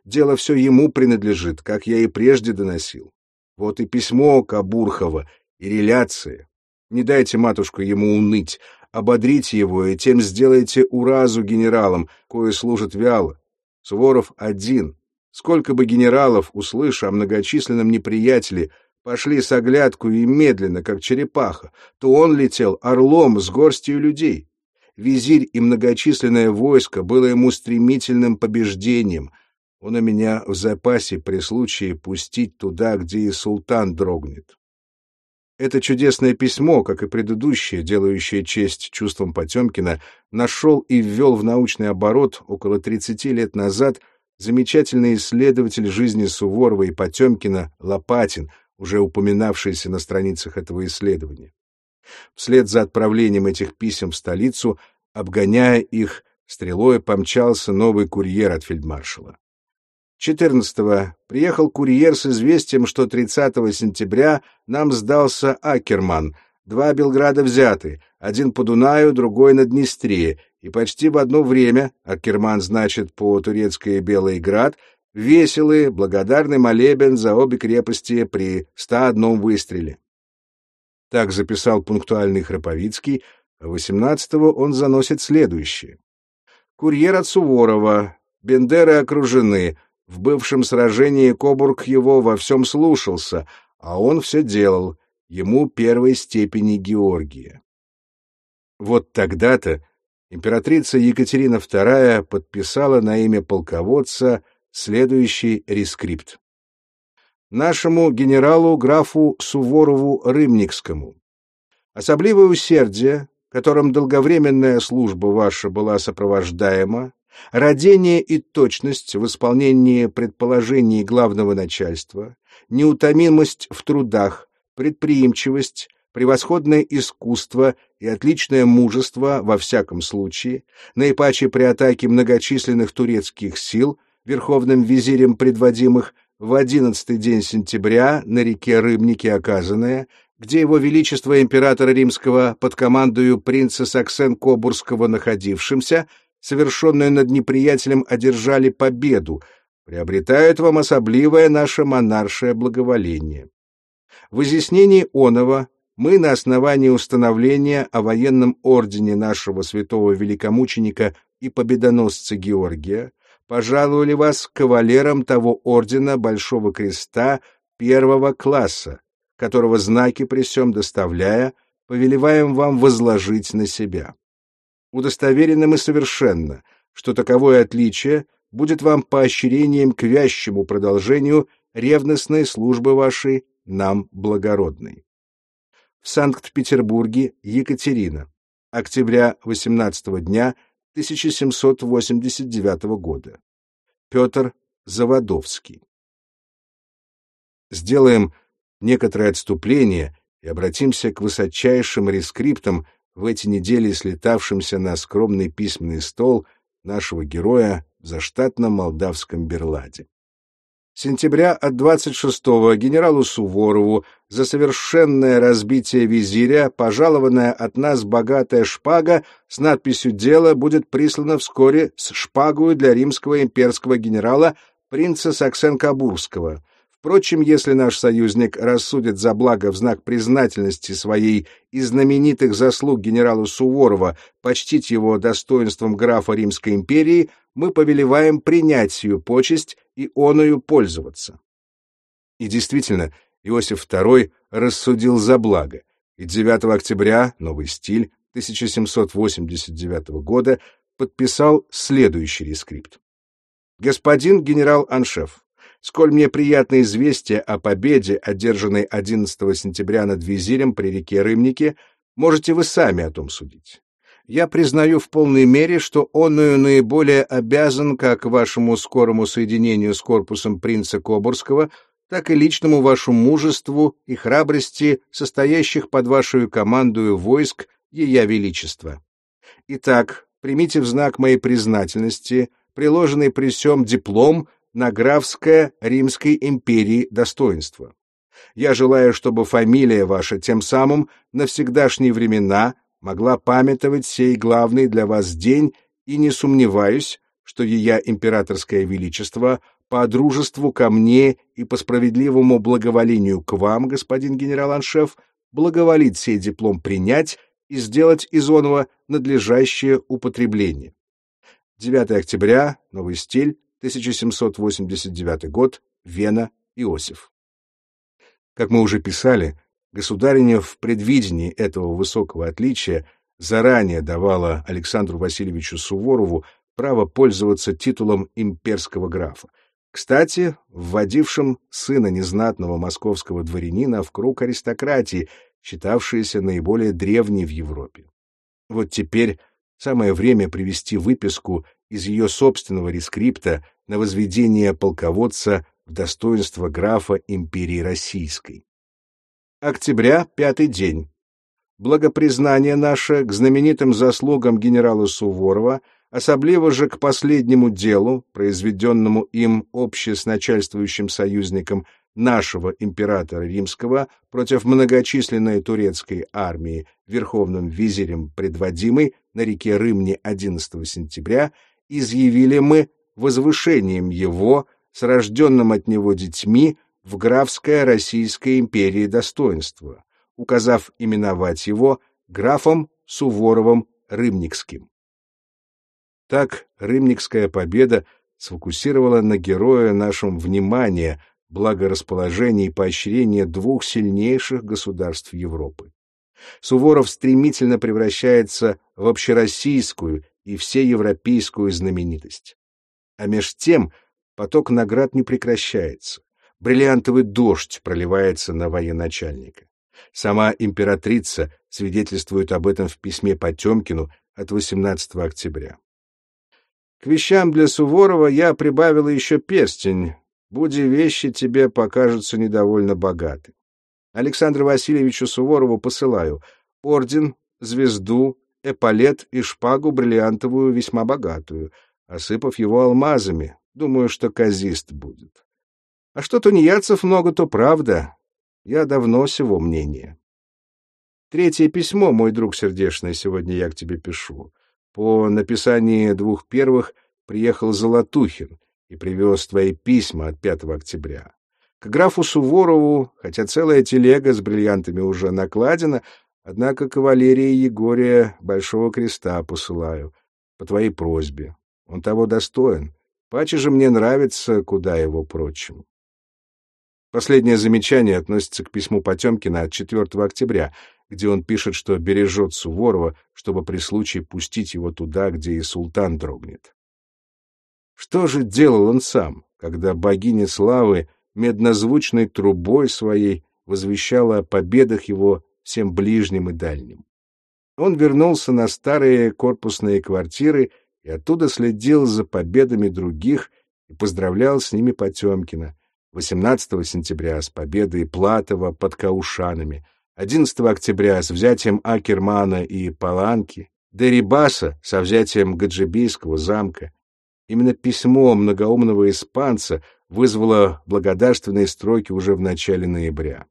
Дело все ему принадлежит, как я и прежде доносил. Вот и письмо Кабурхова, и реляция. Не дайте, матушка, ему уныть, ободрите его, и тем сделайте уразу генералам, кое служат вяло. Суворов один. Сколько бы генералов, услыша о многочисленном неприятеле, пошли с оглядку и медленно, как черепаха, то он летел орлом с горстью людей. Визирь и многочисленное войско было ему стремительным побеждением. Он у меня в запасе при случае пустить туда, где и султан дрогнет. Это чудесное письмо, как и предыдущее, делающее честь чувствам Потемкина, нашел и ввел в научный оборот около 30 лет назад замечательный исследователь жизни Суворова и Потемкина Лопатин, уже упоминавшиеся на страницах этого исследования. Вслед за отправлением этих писем в столицу, обгоняя их, стрелой помчался новый курьер от фельдмаршала. 14-го приехал курьер с известием, что 30 сентября нам сдался Акерман. Два Белграда взяты, один по Дунаю, другой на Днестре, и почти в одно время, Акерман значит по-турецкой Белый Град, Веселый, благодарный молебен за обе крепости при 101 выстреле. Так записал пунктуальный Храповицкий, а 18-го он заносит следующее. Курьер от Суворова. Бендеры окружены. В бывшем сражении Кобург его во всем слушался, а он все делал. Ему первой степени Георгия. Вот тогда-то императрица Екатерина II подписала на имя полководца следующий рескрипт. Нашему генералу графу Суворову Рымникскому. Особливое усердие, которым долговременная служба ваша была сопровождаема, родение и точность в исполнении предположений главного начальства, неутомимость в трудах, предприимчивость, превосходное искусство и отличное мужество во всяком случае, наипаче при атаке многочисленных турецких сил, верховным визирем предводимых, в одиннадцатый день сентября на реке Рыбнике оказанное, где его величество императора римского под командою принца Саксен-Кобурского находившимся, совершенную над неприятелем одержали победу, приобретают вам особливое наше монаршее благоволение. В изъяснении оного мы на основании установления о военном ордене нашего святого великомученика и победоносца Георгия пожаловали вас кавалером того ордена Большого Креста первого класса, которого знаки при сём доставляя, повелеваем вам возложить на себя. Удостоверено мы совершенно, что таковое отличие будет вам поощрением к вящему продолжению ревностной службы вашей нам благородной в Санкт-Петербурге Екатерина, октября 18 дня 1789 года. Петр Заводовский. Сделаем некоторое отступление и обратимся к высочайшим рескриптам в эти недели слетавшимся на скромный письменный стол нашего героя в заштатном молдавском Берладе сентября от 26-го генералу Суворову за совершенное разбитие визиря, пожалованная от нас богатая шпага с надписью «Дело» будет прислана вскоре с шпагою для римского имперского генерала принца Саксен-Кабурского, Впрочем, если наш союзник рассудит за благо в знак признательности своей и знаменитых заслуг генерала Суворова почтить его достоинством графа Римской империи, мы повелеваем принять сию почесть и оною пользоваться. И действительно, Иосиф II рассудил за благо, и 9 октября, новый стиль, 1789 года, подписал следующий рескрипт. Господин генерал-аншеф, сколь мне приятно известие о победе, одержанной 11 сентября над визирем при реке Рымнике, можете вы сами о том судить. Я признаю в полной мере, что он наиболее обязан как вашему скорому соединению с корпусом принца Кобурского, так и личному вашему мужеству и храбрости, состоящих под вашу командою войск Ея Величества. Итак, примите в знак моей признательности приложенный при сём диплом — на графское Римской империи достоинство. Я желаю, чтобы фамилия ваша тем самым на всегдашние времена могла памятовать сей главный для вас день, и не сомневаюсь, что ее императорское величество по дружеству ко мне и по справедливому благоволению к вам, господин генерал-аншеф, благоволит сей диплом принять и сделать из оного надлежащее употребление. 9 октября, новый стиль, 1789 год, Вена, Иосиф. Как мы уже писали, государиня в предвидении этого высокого отличия заранее давала Александру Васильевичу Суворову право пользоваться титулом имперского графа, кстати, вводившим сына незнатного московского дворянина в круг аристократии, считавшейся наиболее древней в Европе. Вот теперь самое время привести выписку из ее собственного рескрипта на возведение полководца в достоинство графа империи Российской. Октября, пятый день. Благопризнание наше к знаменитым заслугам генерала Суворова, особливо же к последнему делу, произведенному им обще с начальствующим союзником нашего императора римского против многочисленной турецкой армии, верховным визирем предводимой на реке Рымне 11 сентября изъявили мы возвышением его с рожденным от него детьми в графское Российской империи достоинство, указав именовать его графом Суворовым Рымникским. Так Рымникская победа сфокусировала на героя нашем внимание, благорасположение и поощрение двух сильнейших государств Европы. Суворов стремительно превращается в общероссийскую и всеевропейскую знаменитость. А меж тем поток наград не прекращается. Бриллиантовый дождь проливается на военачальника. Сама императрица свидетельствует об этом в письме Потемкину от 18 октября. К вещам для Суворова я прибавила еще перстень. Буди вещи тебе покажутся недовольно богаты. Александру Васильевичу Суворову посылаю орден, звезду, эполет и шпагу бриллиантовую весьма богатую, осыпав его алмазами. Думаю, что казист будет. А что тунеядцев много, то правда. Я давно сего мнения. Третье письмо, мой друг сердечный, сегодня я к тебе пишу. По написании двух первых приехал Золотухин и привез твои письма от 5 октября. К графу Суворову, хотя целая телега с бриллиантами уже накладена, однако кавалерии Егория Большого Креста посылаю, по твоей просьбе. Он того достоин. Паче же мне нравится, куда его прочим. Последнее замечание относится к письму Потемкина от 4 октября, где он пишет, что бережет Суворова, чтобы при случае пустить его туда, где и султан дрогнет. Что же делал он сам, когда богиня славы меднозвучной трубой своей возвещала о победах его всем ближним и дальним? Он вернулся на старые корпусные квартиры и оттуда следил за победами других и поздравлял с ними Потемкина. 18 сентября с победой Платова под Каушанами — 11 октября с взятием Акермана и Паланки, Дерибаса со взятием Гаджибийского замка. Именно письмо многоумного испанца вызвало благодарственные строки уже в начале ноября.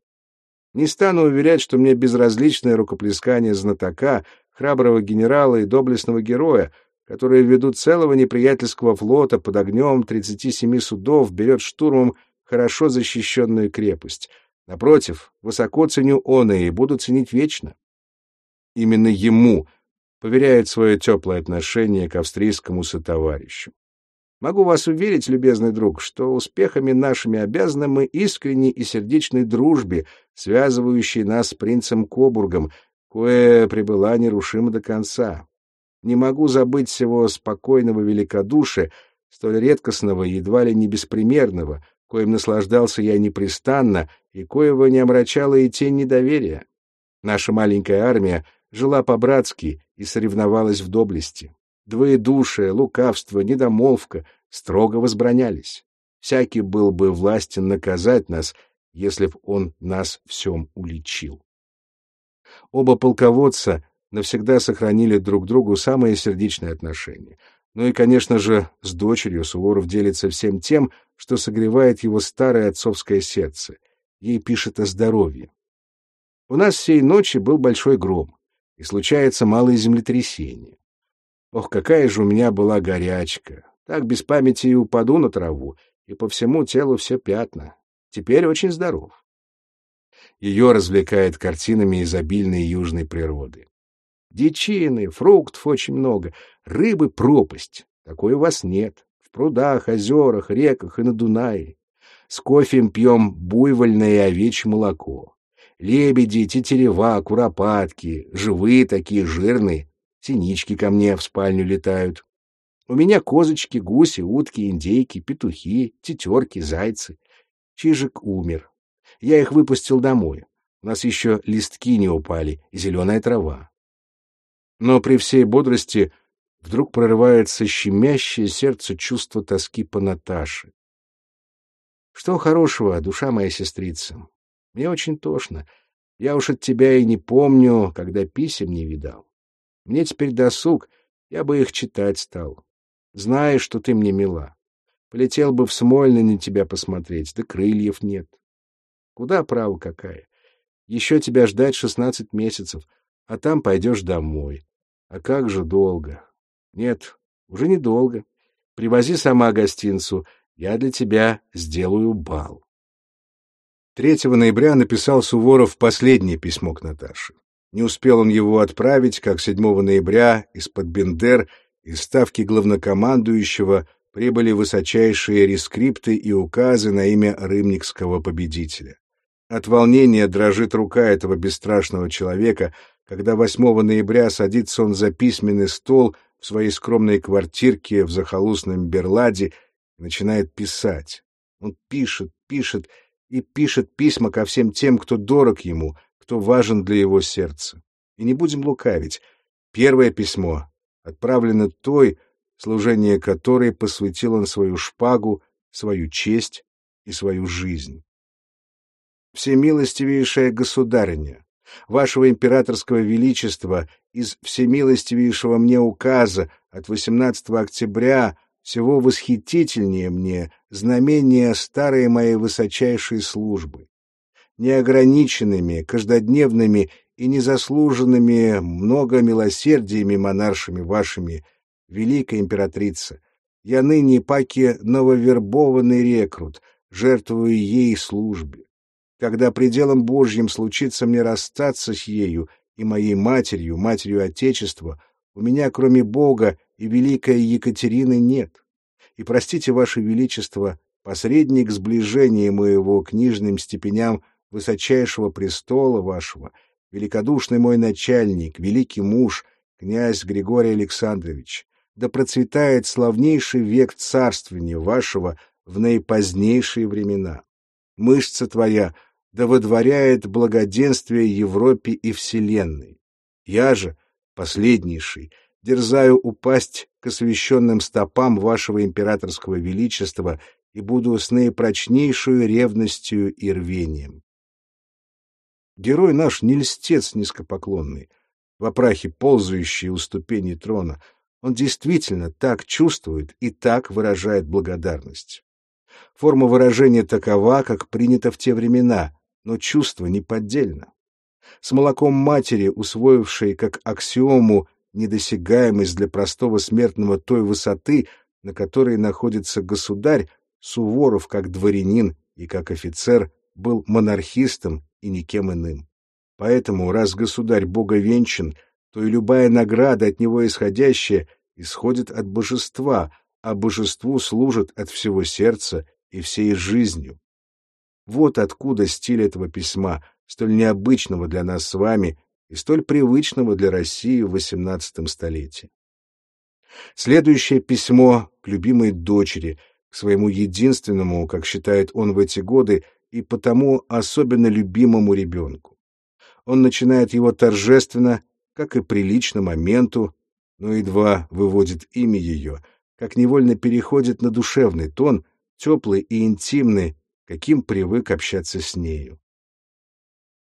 Не стану уверять, что мне безразличное рукоплескание знатока, храброго генерала и доблестного героя, который ввиду целого неприятельского флота под огнем 37 судов берет штурмом хорошо защищенную крепость — Напротив, высоко ценю он и буду ценить вечно. Именно ему поверяет свое теплое отношение к австрийскому сотоварищу. Могу вас уверить, любезный друг, что успехами нашими обязаны мы искренней и сердечной дружбе, связывающей нас с принцем Кобургом, кое прибыла нерушимо до конца. Не могу забыть всего спокойного великодушия, столь редкостного едва ли не беспримерного, коим наслаждался я непрестанно и коего не омрачала и тень недоверия. Наша маленькая армия жила по-братски и соревновалась в доблести. Двоедушие, лукавство, недомолвка строго возбранялись. Всякий был бы властен наказать нас, если б он нас всем уличил. Оба полководца навсегда сохранили друг другу самые сердечные отношения — ну и, конечно же, с дочерью Суворов делится всем тем, что согревает его старое отцовское сердце. Ей пишет о здоровье. У нас всей ночи был большой гром, и случается малое землетрясение. Ох, какая же у меня была горячка! Так без памяти и упаду на траву, и по всему телу все пятна. Теперь очень здоров. Ее развлекает картинами изобильной южной природы. Дичины, фруктов очень много, рыбы пропасть. Такой у вас нет. В прудах, озерах, реках и на Дунае. С кофем пьем буйвольное и овечье молоко. Лебеди, тетерева, куропатки, живые такие, жирные. Синички ко мне в спальню летают. У меня козочки, гуси, утки, индейки, петухи, тетерки, зайцы. Чижик умер. Я их выпустил домой. У нас еще листки не упали и зеленая трава но при всей бодрости вдруг прорывается щемящее сердце чувство тоски по Наташе. Что хорошего, душа моя сестрица? Мне очень тошно. Я уж от тебя и не помню, когда писем не видал. Мне теперь досуг, я бы их читать стал. Знаешь, что ты мне мила. Полетел бы в Смольный на тебя посмотреть, да крыльев нет. Куда право какая? Еще тебя ждать шестнадцать месяцев, а там пойдешь домой. А как же долго? Нет, уже недолго. Привози сама гостинцу, я для тебя сделаю бал. 3 ноября написал Суворов последнее письмо к Наташе. Не успел он его отправить, как 7 ноября из-под Бендер из ставки главнокомандующего прибыли высочайшие рескрипты и указы на имя рымникского победителя. От волнения дрожит рука этого бесстрашного человека, когда 8 ноября садится он за письменный стол в своей скромной квартирке в захолустном Берладе и начинает писать. Он пишет, пишет и пишет письма ко всем тем, кто дорог ему, кто важен для его сердца. И не будем лукавить. Первое письмо отправлено той, служение которой посвятил он свою шпагу, свою честь и свою жизнь. Всемилостивейшая государыня, вашего императорского величества из всемилостивейшего мне указа от 18 октября всего восхитительнее мне знамения старой моей высочайшей службы. Неограниченными, каждодневными и незаслуженными много милосердиями монаршими вашими, великая императрица, я ныне паки нововербованный рекрут, жертвую ей службе. Когда пределом Божьим случится мне расстаться с ею и моей матерью, матерью Отечества, у меня, кроме Бога и великой Екатерины, нет. И простите, Ваше Величество, посредник сближения моего к нижним степеням высочайшего престола вашего, великодушный мой начальник, великий муж, князь Григорий Александрович, да процветает славнейший век царствования вашего в наипозднейшие времена. Мышца твоя — да водворяет благоденствие Европе и Вселенной. Я же, последнейший, дерзаю упасть к освященным стопам вашего императорского величества и буду с наипрочнейшую ревностью и рвением. Герой наш не льстец низкопоклонный, в опрахе ползающий у ступеней трона, он действительно так чувствует и так выражает благодарность. Форма выражения такова, как принято в те времена, но чувство неподдельно. С молоком матери, усвоившей как аксиому недосягаемость для простого смертного той высоты, на которой находится государь, Суворов как дворянин и как офицер был монархистом и никем иным. Поэтому, раз государь боговенчан, то и любая награда от него исходящая исходит от божества, а божеству служит от всего сердца и всей жизнью. Вот откуда стиль этого письма, столь необычного для нас с вами и столь привычного для России в XVIII столетии. Следующее письмо к любимой дочери, к своему единственному, как считает он в эти годы, и потому особенно любимому ребенку. Он начинает его торжественно, как и прилично моменту, но едва выводит имя ее, как невольно переходит на душевный тон, теплый и интимный, каким привык общаться с нею.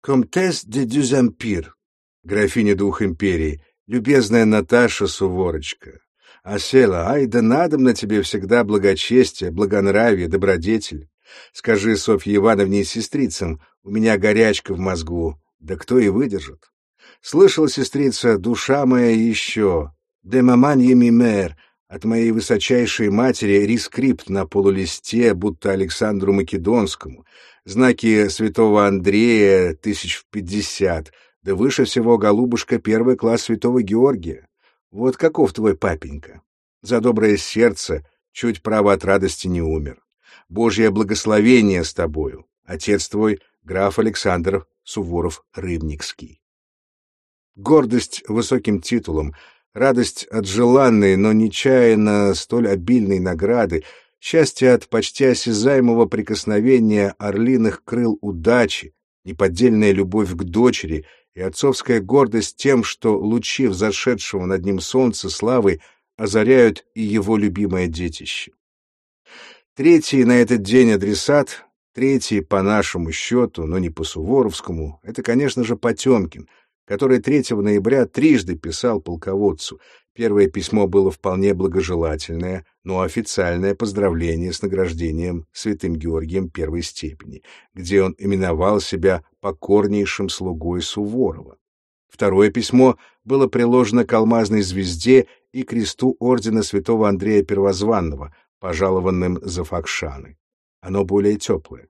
«Комтес де Дюзампир», графиня двух империй, любезная Наташа Суворочка. Асела, ай да надо на тебе всегда благочестие, благонравие, добродетель. Скажи Софье Ивановне и сестрицам, у меня горячка в мозгу, да кто и выдержит. Слышал, сестрица, душа моя еще, де маманье мимер, от моей высочайшей матери рескрипт на полулисте, будто Александру Македонскому, знаки святого Андрея тысяч в пятьдесят, да выше всего, голубушка, первый класс святого Георгия. Вот каков твой папенька. За доброе сердце чуть право от радости не умер. Божье благословение с тобою. Отец твой, граф Александр Суворов-Рыбникский. Гордость высоким титулом — радость от желанной, но нечаянно столь обильной награды, счастье от почти осязаемого прикосновения орлиных крыл удачи, неподдельная любовь к дочери и отцовская гордость тем, что лучи взошедшего над ним солнца славы озаряют и его любимое детище. Третий на этот день адресат, третий по нашему счету, но не по Суворовскому, это, конечно же, Потемкин — который 3 ноября трижды писал полководцу. Первое письмо было вполне благожелательное, но официальное поздравление с награждением святым Георгием первой степени, где он именовал себя покорнейшим слугой Суворова. Второе письмо было приложено к алмазной звезде и кресту ордена святого Андрея Первозванного, пожалованным за Факшаны. Оно более теплое.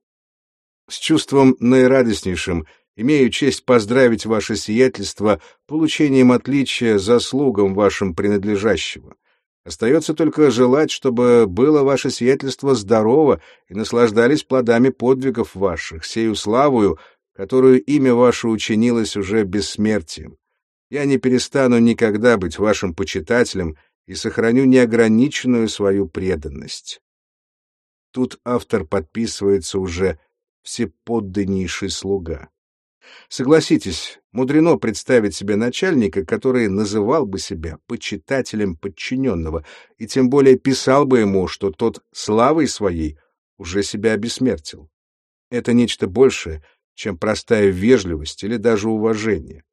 С чувством наирадостнейшим Имею честь поздравить ваше сиятельство получением отличия заслугам вашим принадлежащего. Остается только желать, чтобы было ваше сиятельство здорово и наслаждались плодами подвигов ваших, сею славою, которую имя ваше учинилось уже бессмертием. Я не перестану никогда быть вашим почитателем и сохраню неограниченную свою преданность. Тут автор подписывается уже всеподданнейший слуга. Согласитесь, мудрено представить себе начальника, который называл бы себя почитателем подчиненного, и тем более писал бы ему, что тот славой своей уже себя обессмертил. Это нечто большее, чем простая вежливость или даже уважение.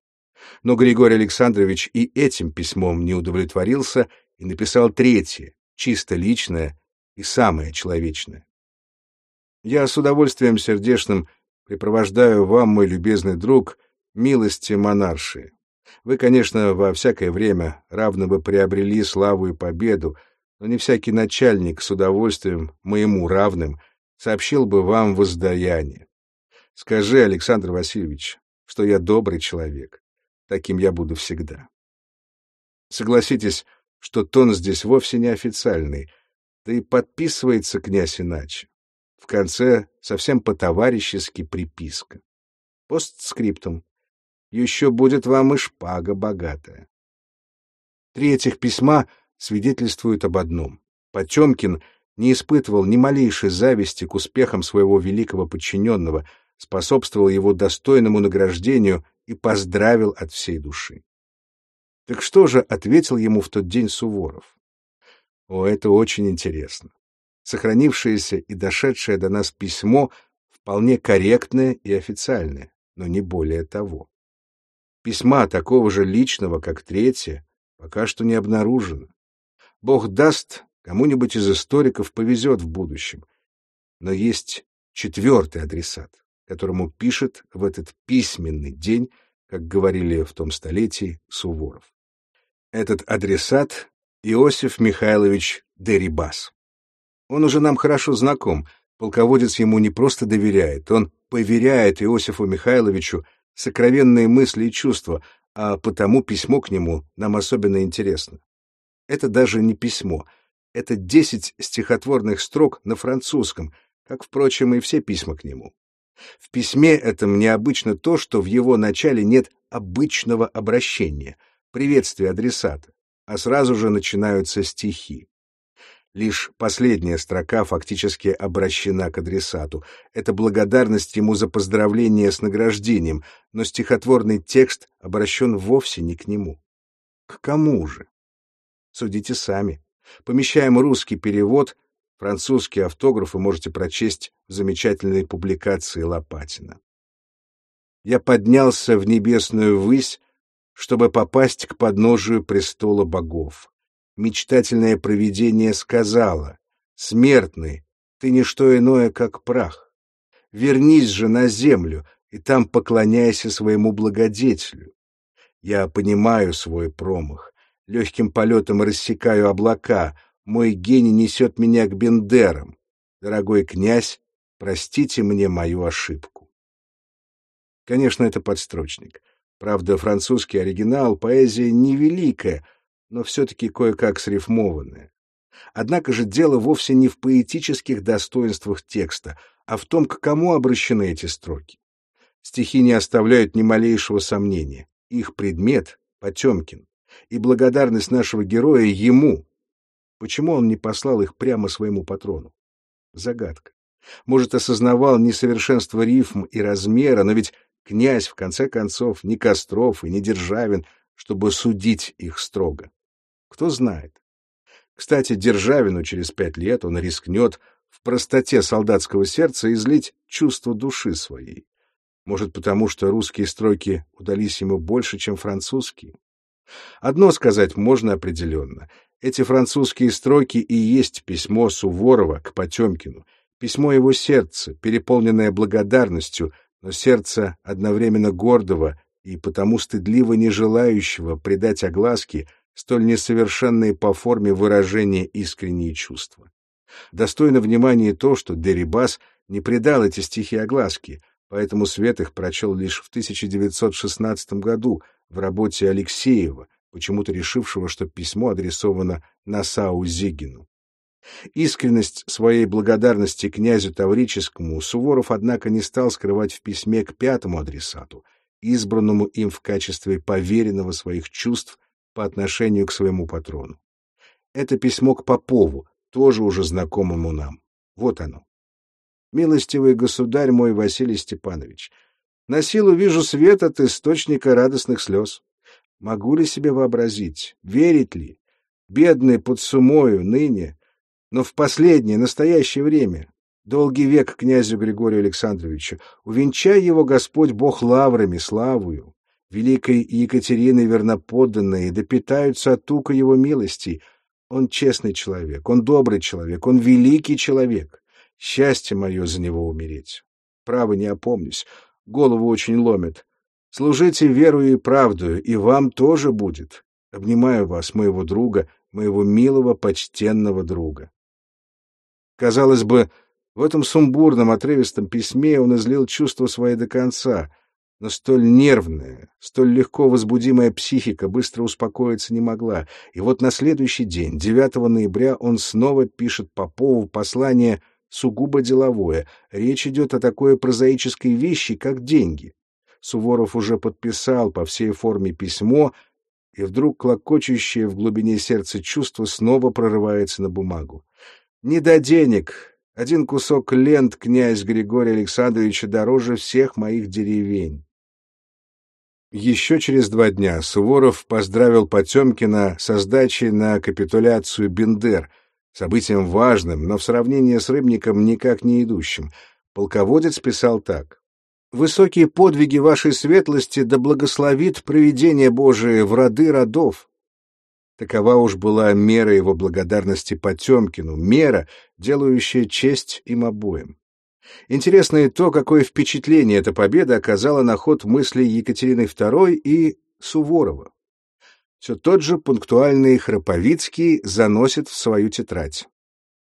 Но Григорий Александрович и этим письмом не удовлетворился и написал третье, чисто личное и самое человечное. Я с удовольствием сердечным припровождаю вам, мой любезный друг, милости монарши. Вы, конечно, во всякое время равно бы приобрели славу и победу, но не всякий начальник с удовольствием моему равным сообщил бы вам воздаяние. Скажи, Александр Васильевич, что я добрый человек. Таким я буду всегда. Согласитесь, что тон здесь вовсе не официальный, да и подписывается князь иначе. В конце совсем по-товарищески приписка. Постскриптум. Еще будет вам и шпага богатая. Три этих письма свидетельствуют об одном. Потемкин не испытывал ни малейшей зависти к успехам своего великого подчиненного, способствовал его достойному награждению и поздравил от всей души. Так что же ответил ему в тот день Суворов? О, это очень интересно. Сохранившееся и дошедшее до нас письмо вполне корректное и официальное, но не более того. Письма такого же личного, как третье, пока что не обнаружено. Бог даст, кому-нибудь из историков повезет в будущем. Но есть четвертый адресат, которому пишет в этот письменный день, как говорили в том столетии, Суворов. Этот адресат — Иосиф Михайлович Дерибас. Он уже нам хорошо знаком. Полководец ему не просто доверяет, он поверяет Иосифу Михайловичу сокровенные мысли и чувства, а потому письмо к нему нам особенно интересно. Это даже не письмо, это десять стихотворных строк на французском, как, впрочем, и все письма к нему. В письме этом необычно то, что в его начале нет обычного обращения, приветствия адресата, а сразу же начинаются стихи. Лишь последняя строка фактически обращена к адресату. Это благодарность ему за поздравление с награждением, но стихотворный текст обращен вовсе не к нему. К кому же? Судите сами. Помещаем русский перевод, французский автограф вы можете прочесть в замечательной публикации Лопатина. Я поднялся в небесную высь, чтобы попасть к подножию престола богов мечтательное провидение сказала, «Смертный, ты не что иное, как прах. Вернись же на землю, и там поклоняйся своему благодетелю. Я понимаю свой промах, легким полетом рассекаю облака, мой гений несет меня к Бендерам. Дорогой князь, простите мне мою ошибку». Конечно, это подстрочник. Правда, французский оригинал, поэзия невеликая, но все-таки кое-как срифмованное. Однако же дело вовсе не в поэтических достоинствах текста, а в том, к кому обращены эти строки. Стихи не оставляют ни малейшего сомнения. Их предмет — Потемкин, и благодарность нашего героя ему. Почему он не послал их прямо своему патрону? Загадка. Может, осознавал несовершенство рифм и размера, но ведь князь, в конце концов, не Костров и не Державин, чтобы судить их строго. Кто знает. Кстати, Державину через пять лет он рискнет в простоте солдатского сердца излить чувство души своей. Может, потому что русские строки удались ему больше, чем французские? Одно сказать можно определенно. Эти французские строки и есть письмо Суворова к Потемкину, письмо его сердца, переполненное благодарностью, но сердце одновременно гордого и потому стыдливо не желающего предать огласке столь несовершенные по форме выражения искренние чувства. Достойно внимания то, что Дерибас не придал эти стихи огласке, поэтому Свет их прочел лишь в 1916 году в работе Алексеева, почему-то решившего, что письмо адресовано Насау Зигину. Искренность своей благодарности князю Таврическому Суворов, однако, не стал скрывать в письме к пятому адресату, избранному им в качестве поверенного своих чувств по отношению к своему патрону. Это письмо к Попову, тоже уже знакомому нам. Вот оно. «Милостивый государь мой Василий Степанович, На силу вижу свет от источника радостных слез. Могу ли себе вообразить, верить ли, бедный под сумою ныне, но в последнее, настоящее время, долгий век князю Григорию Александровичу, увенчай его Господь Бог лаврами, славою, великой Екатериной верноподданные, да питаются от тука его милостей. Он честный человек, он добрый человек, он великий человек. Счастье мое за него умереть. Право не опомнюсь, голову очень ломит. Служите верою и правдою, и вам тоже будет. Обнимаю вас, моего друга, моего милого, почтенного друга. Казалось бы, в этом сумбурном, отрывистом письме он излил чувства свои до конца, но столь нервная, столь легко возбудимая психика быстро успокоиться не могла, и вот на следующий день, 9 ноября, он снова пишет Попову послание сугубо деловое. Речь идет о такой прозаической вещи, как деньги. Суворов уже подписал по всей форме письмо, и вдруг клокочущее в глубине сердца чувство снова прорывается на бумагу. Не до денег. Один кусок лент князь Григорий Александрович дороже всех моих деревень. Еще через два дня Суворов поздравил Потемкина со сдачей на капитуляцию Бендер, событием важным, но в сравнении с Рыбником никак не идущим. Полководец писал так высокие подвиги вашей светлости да благословит провидение Божие в роды родов. Такова уж была мера его благодарности Потемкину, мера, делающая честь им обоим. Интересно и то, какое впечатление эта победа оказала на ход мыслей Екатерины II и Суворова. Все тот же пунктуальный Храповицкий заносит в свою тетрадь.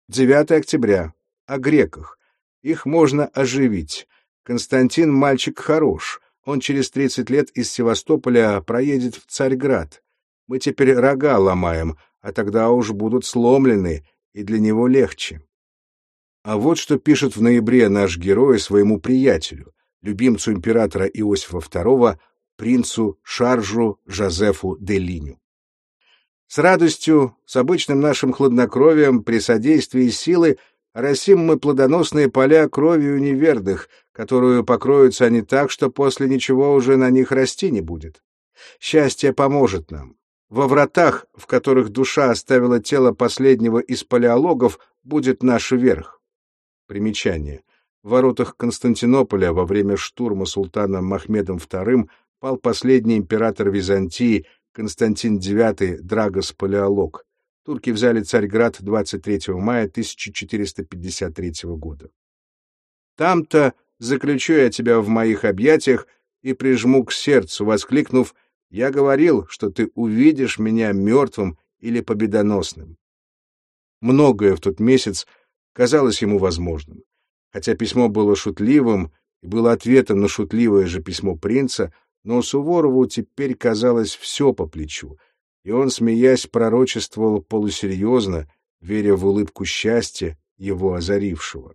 9 октября. О греках. Их можно оживить. Константин мальчик хорош. Он через 30 лет из Севастополя проедет в Царьград. Мы теперь рога ломаем, а тогда уж будут сломлены, и для него легче. А вот что пишет в ноябре наш герой своему приятелю, любимцу императора Иосифа II, принцу Шаржу Жозефу де Линю. С радостью, с обычным нашим хладнокровием, при содействии силы Росим мы плодоносные поля кровью неверных, которую покроются они так, что после ничего уже на них расти не будет. Счастье поможет нам. Во вратах, в которых душа оставила тело последнего из палеологов, будет наш верх. Примечание. В воротах Константинополя во время штурма султаном Махмедом II пал последний император Византии Константин IX Драгос Палеолог. Турки взяли Царьград 23 мая 1453 года. Там-то заключу я тебя в моих объятиях и прижму к сердцу, воскликнув «Я говорил, что ты увидишь меня мертвым или победоносным». Многое в тот месяц казалось ему возможным. Хотя письмо было шутливым и было ответом на шутливое же письмо принца, но Суворову теперь казалось все по плечу — и он, смеясь, пророчествовал полусерьезно, веря в улыбку счастья, его озарившего.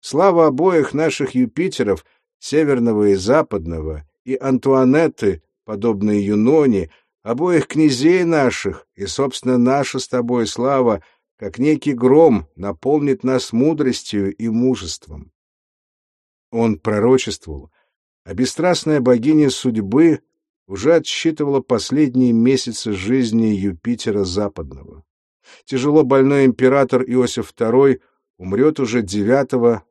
Слава обоих наших Юпитеров, северного и западного, и Антуанетты, подобные Юноне, обоих князей наших, и, собственно, наша с тобой слава, как некий гром, наполнит нас мудростью и мужеством. Он пророчествовал, а бесстрастная богиня судьбы уже отсчитывала последние месяцы жизни Юпитера Западного. Тяжело больной император Иосиф II умрет уже 9-20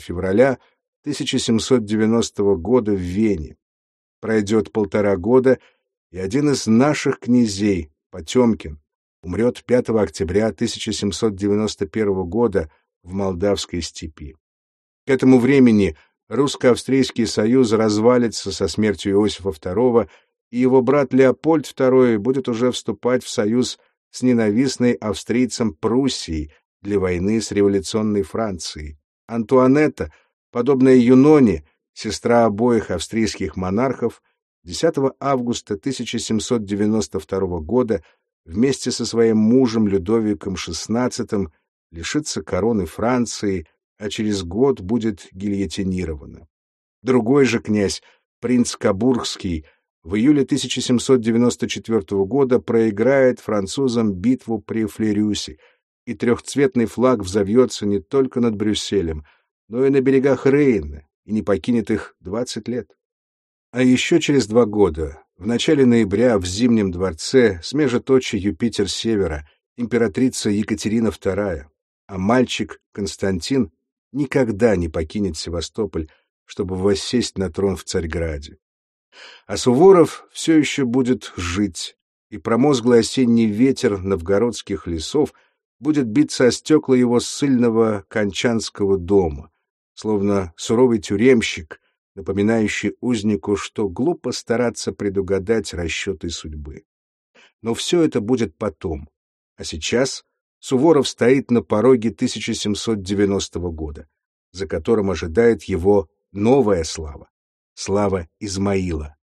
февраля 1790 года в Вене. Пройдет полтора года, и один из наших князей, Потемкин, умрет 5 октября 1791 года в Молдавской степи. К этому времени русско-австрийский союз развалится со смертью Иосифа II, и его брат Леопольд II будет уже вступать в союз с ненавистной австрийцем Пруссией для войны с революционной Францией. Антуанетта, подобная Юноне, сестра обоих австрийских монархов, 10 августа 1792 года вместе со своим мужем Людовиком XVI лишится короны Франции а через год будет гильотинирована. Другой же князь, принц Кабургский, в июле 1794 года проиграет французам битву при Флерюсе, и трехцветный флаг взовьется не только над Брюсселем, но и на берегах Рейна, и не покинет их двадцать лет. А еще через два года, в начале ноября, в Зимнем дворце смежет очи Юпитер Севера, императрица Екатерина II, а мальчик Константин никогда не покинет Севастополь, чтобы воссесть на трон в Царьграде. А Суворов все еще будет жить, и промозглый осенний ветер новгородских лесов будет биться о стекла его ссыльного кончанского дома, словно суровый тюремщик, напоминающий узнику, что глупо стараться предугадать расчеты судьбы. Но все это будет потом. А сейчас Суворов стоит на пороге 1790 года, за которым ожидает его новая слава, слава Измаила.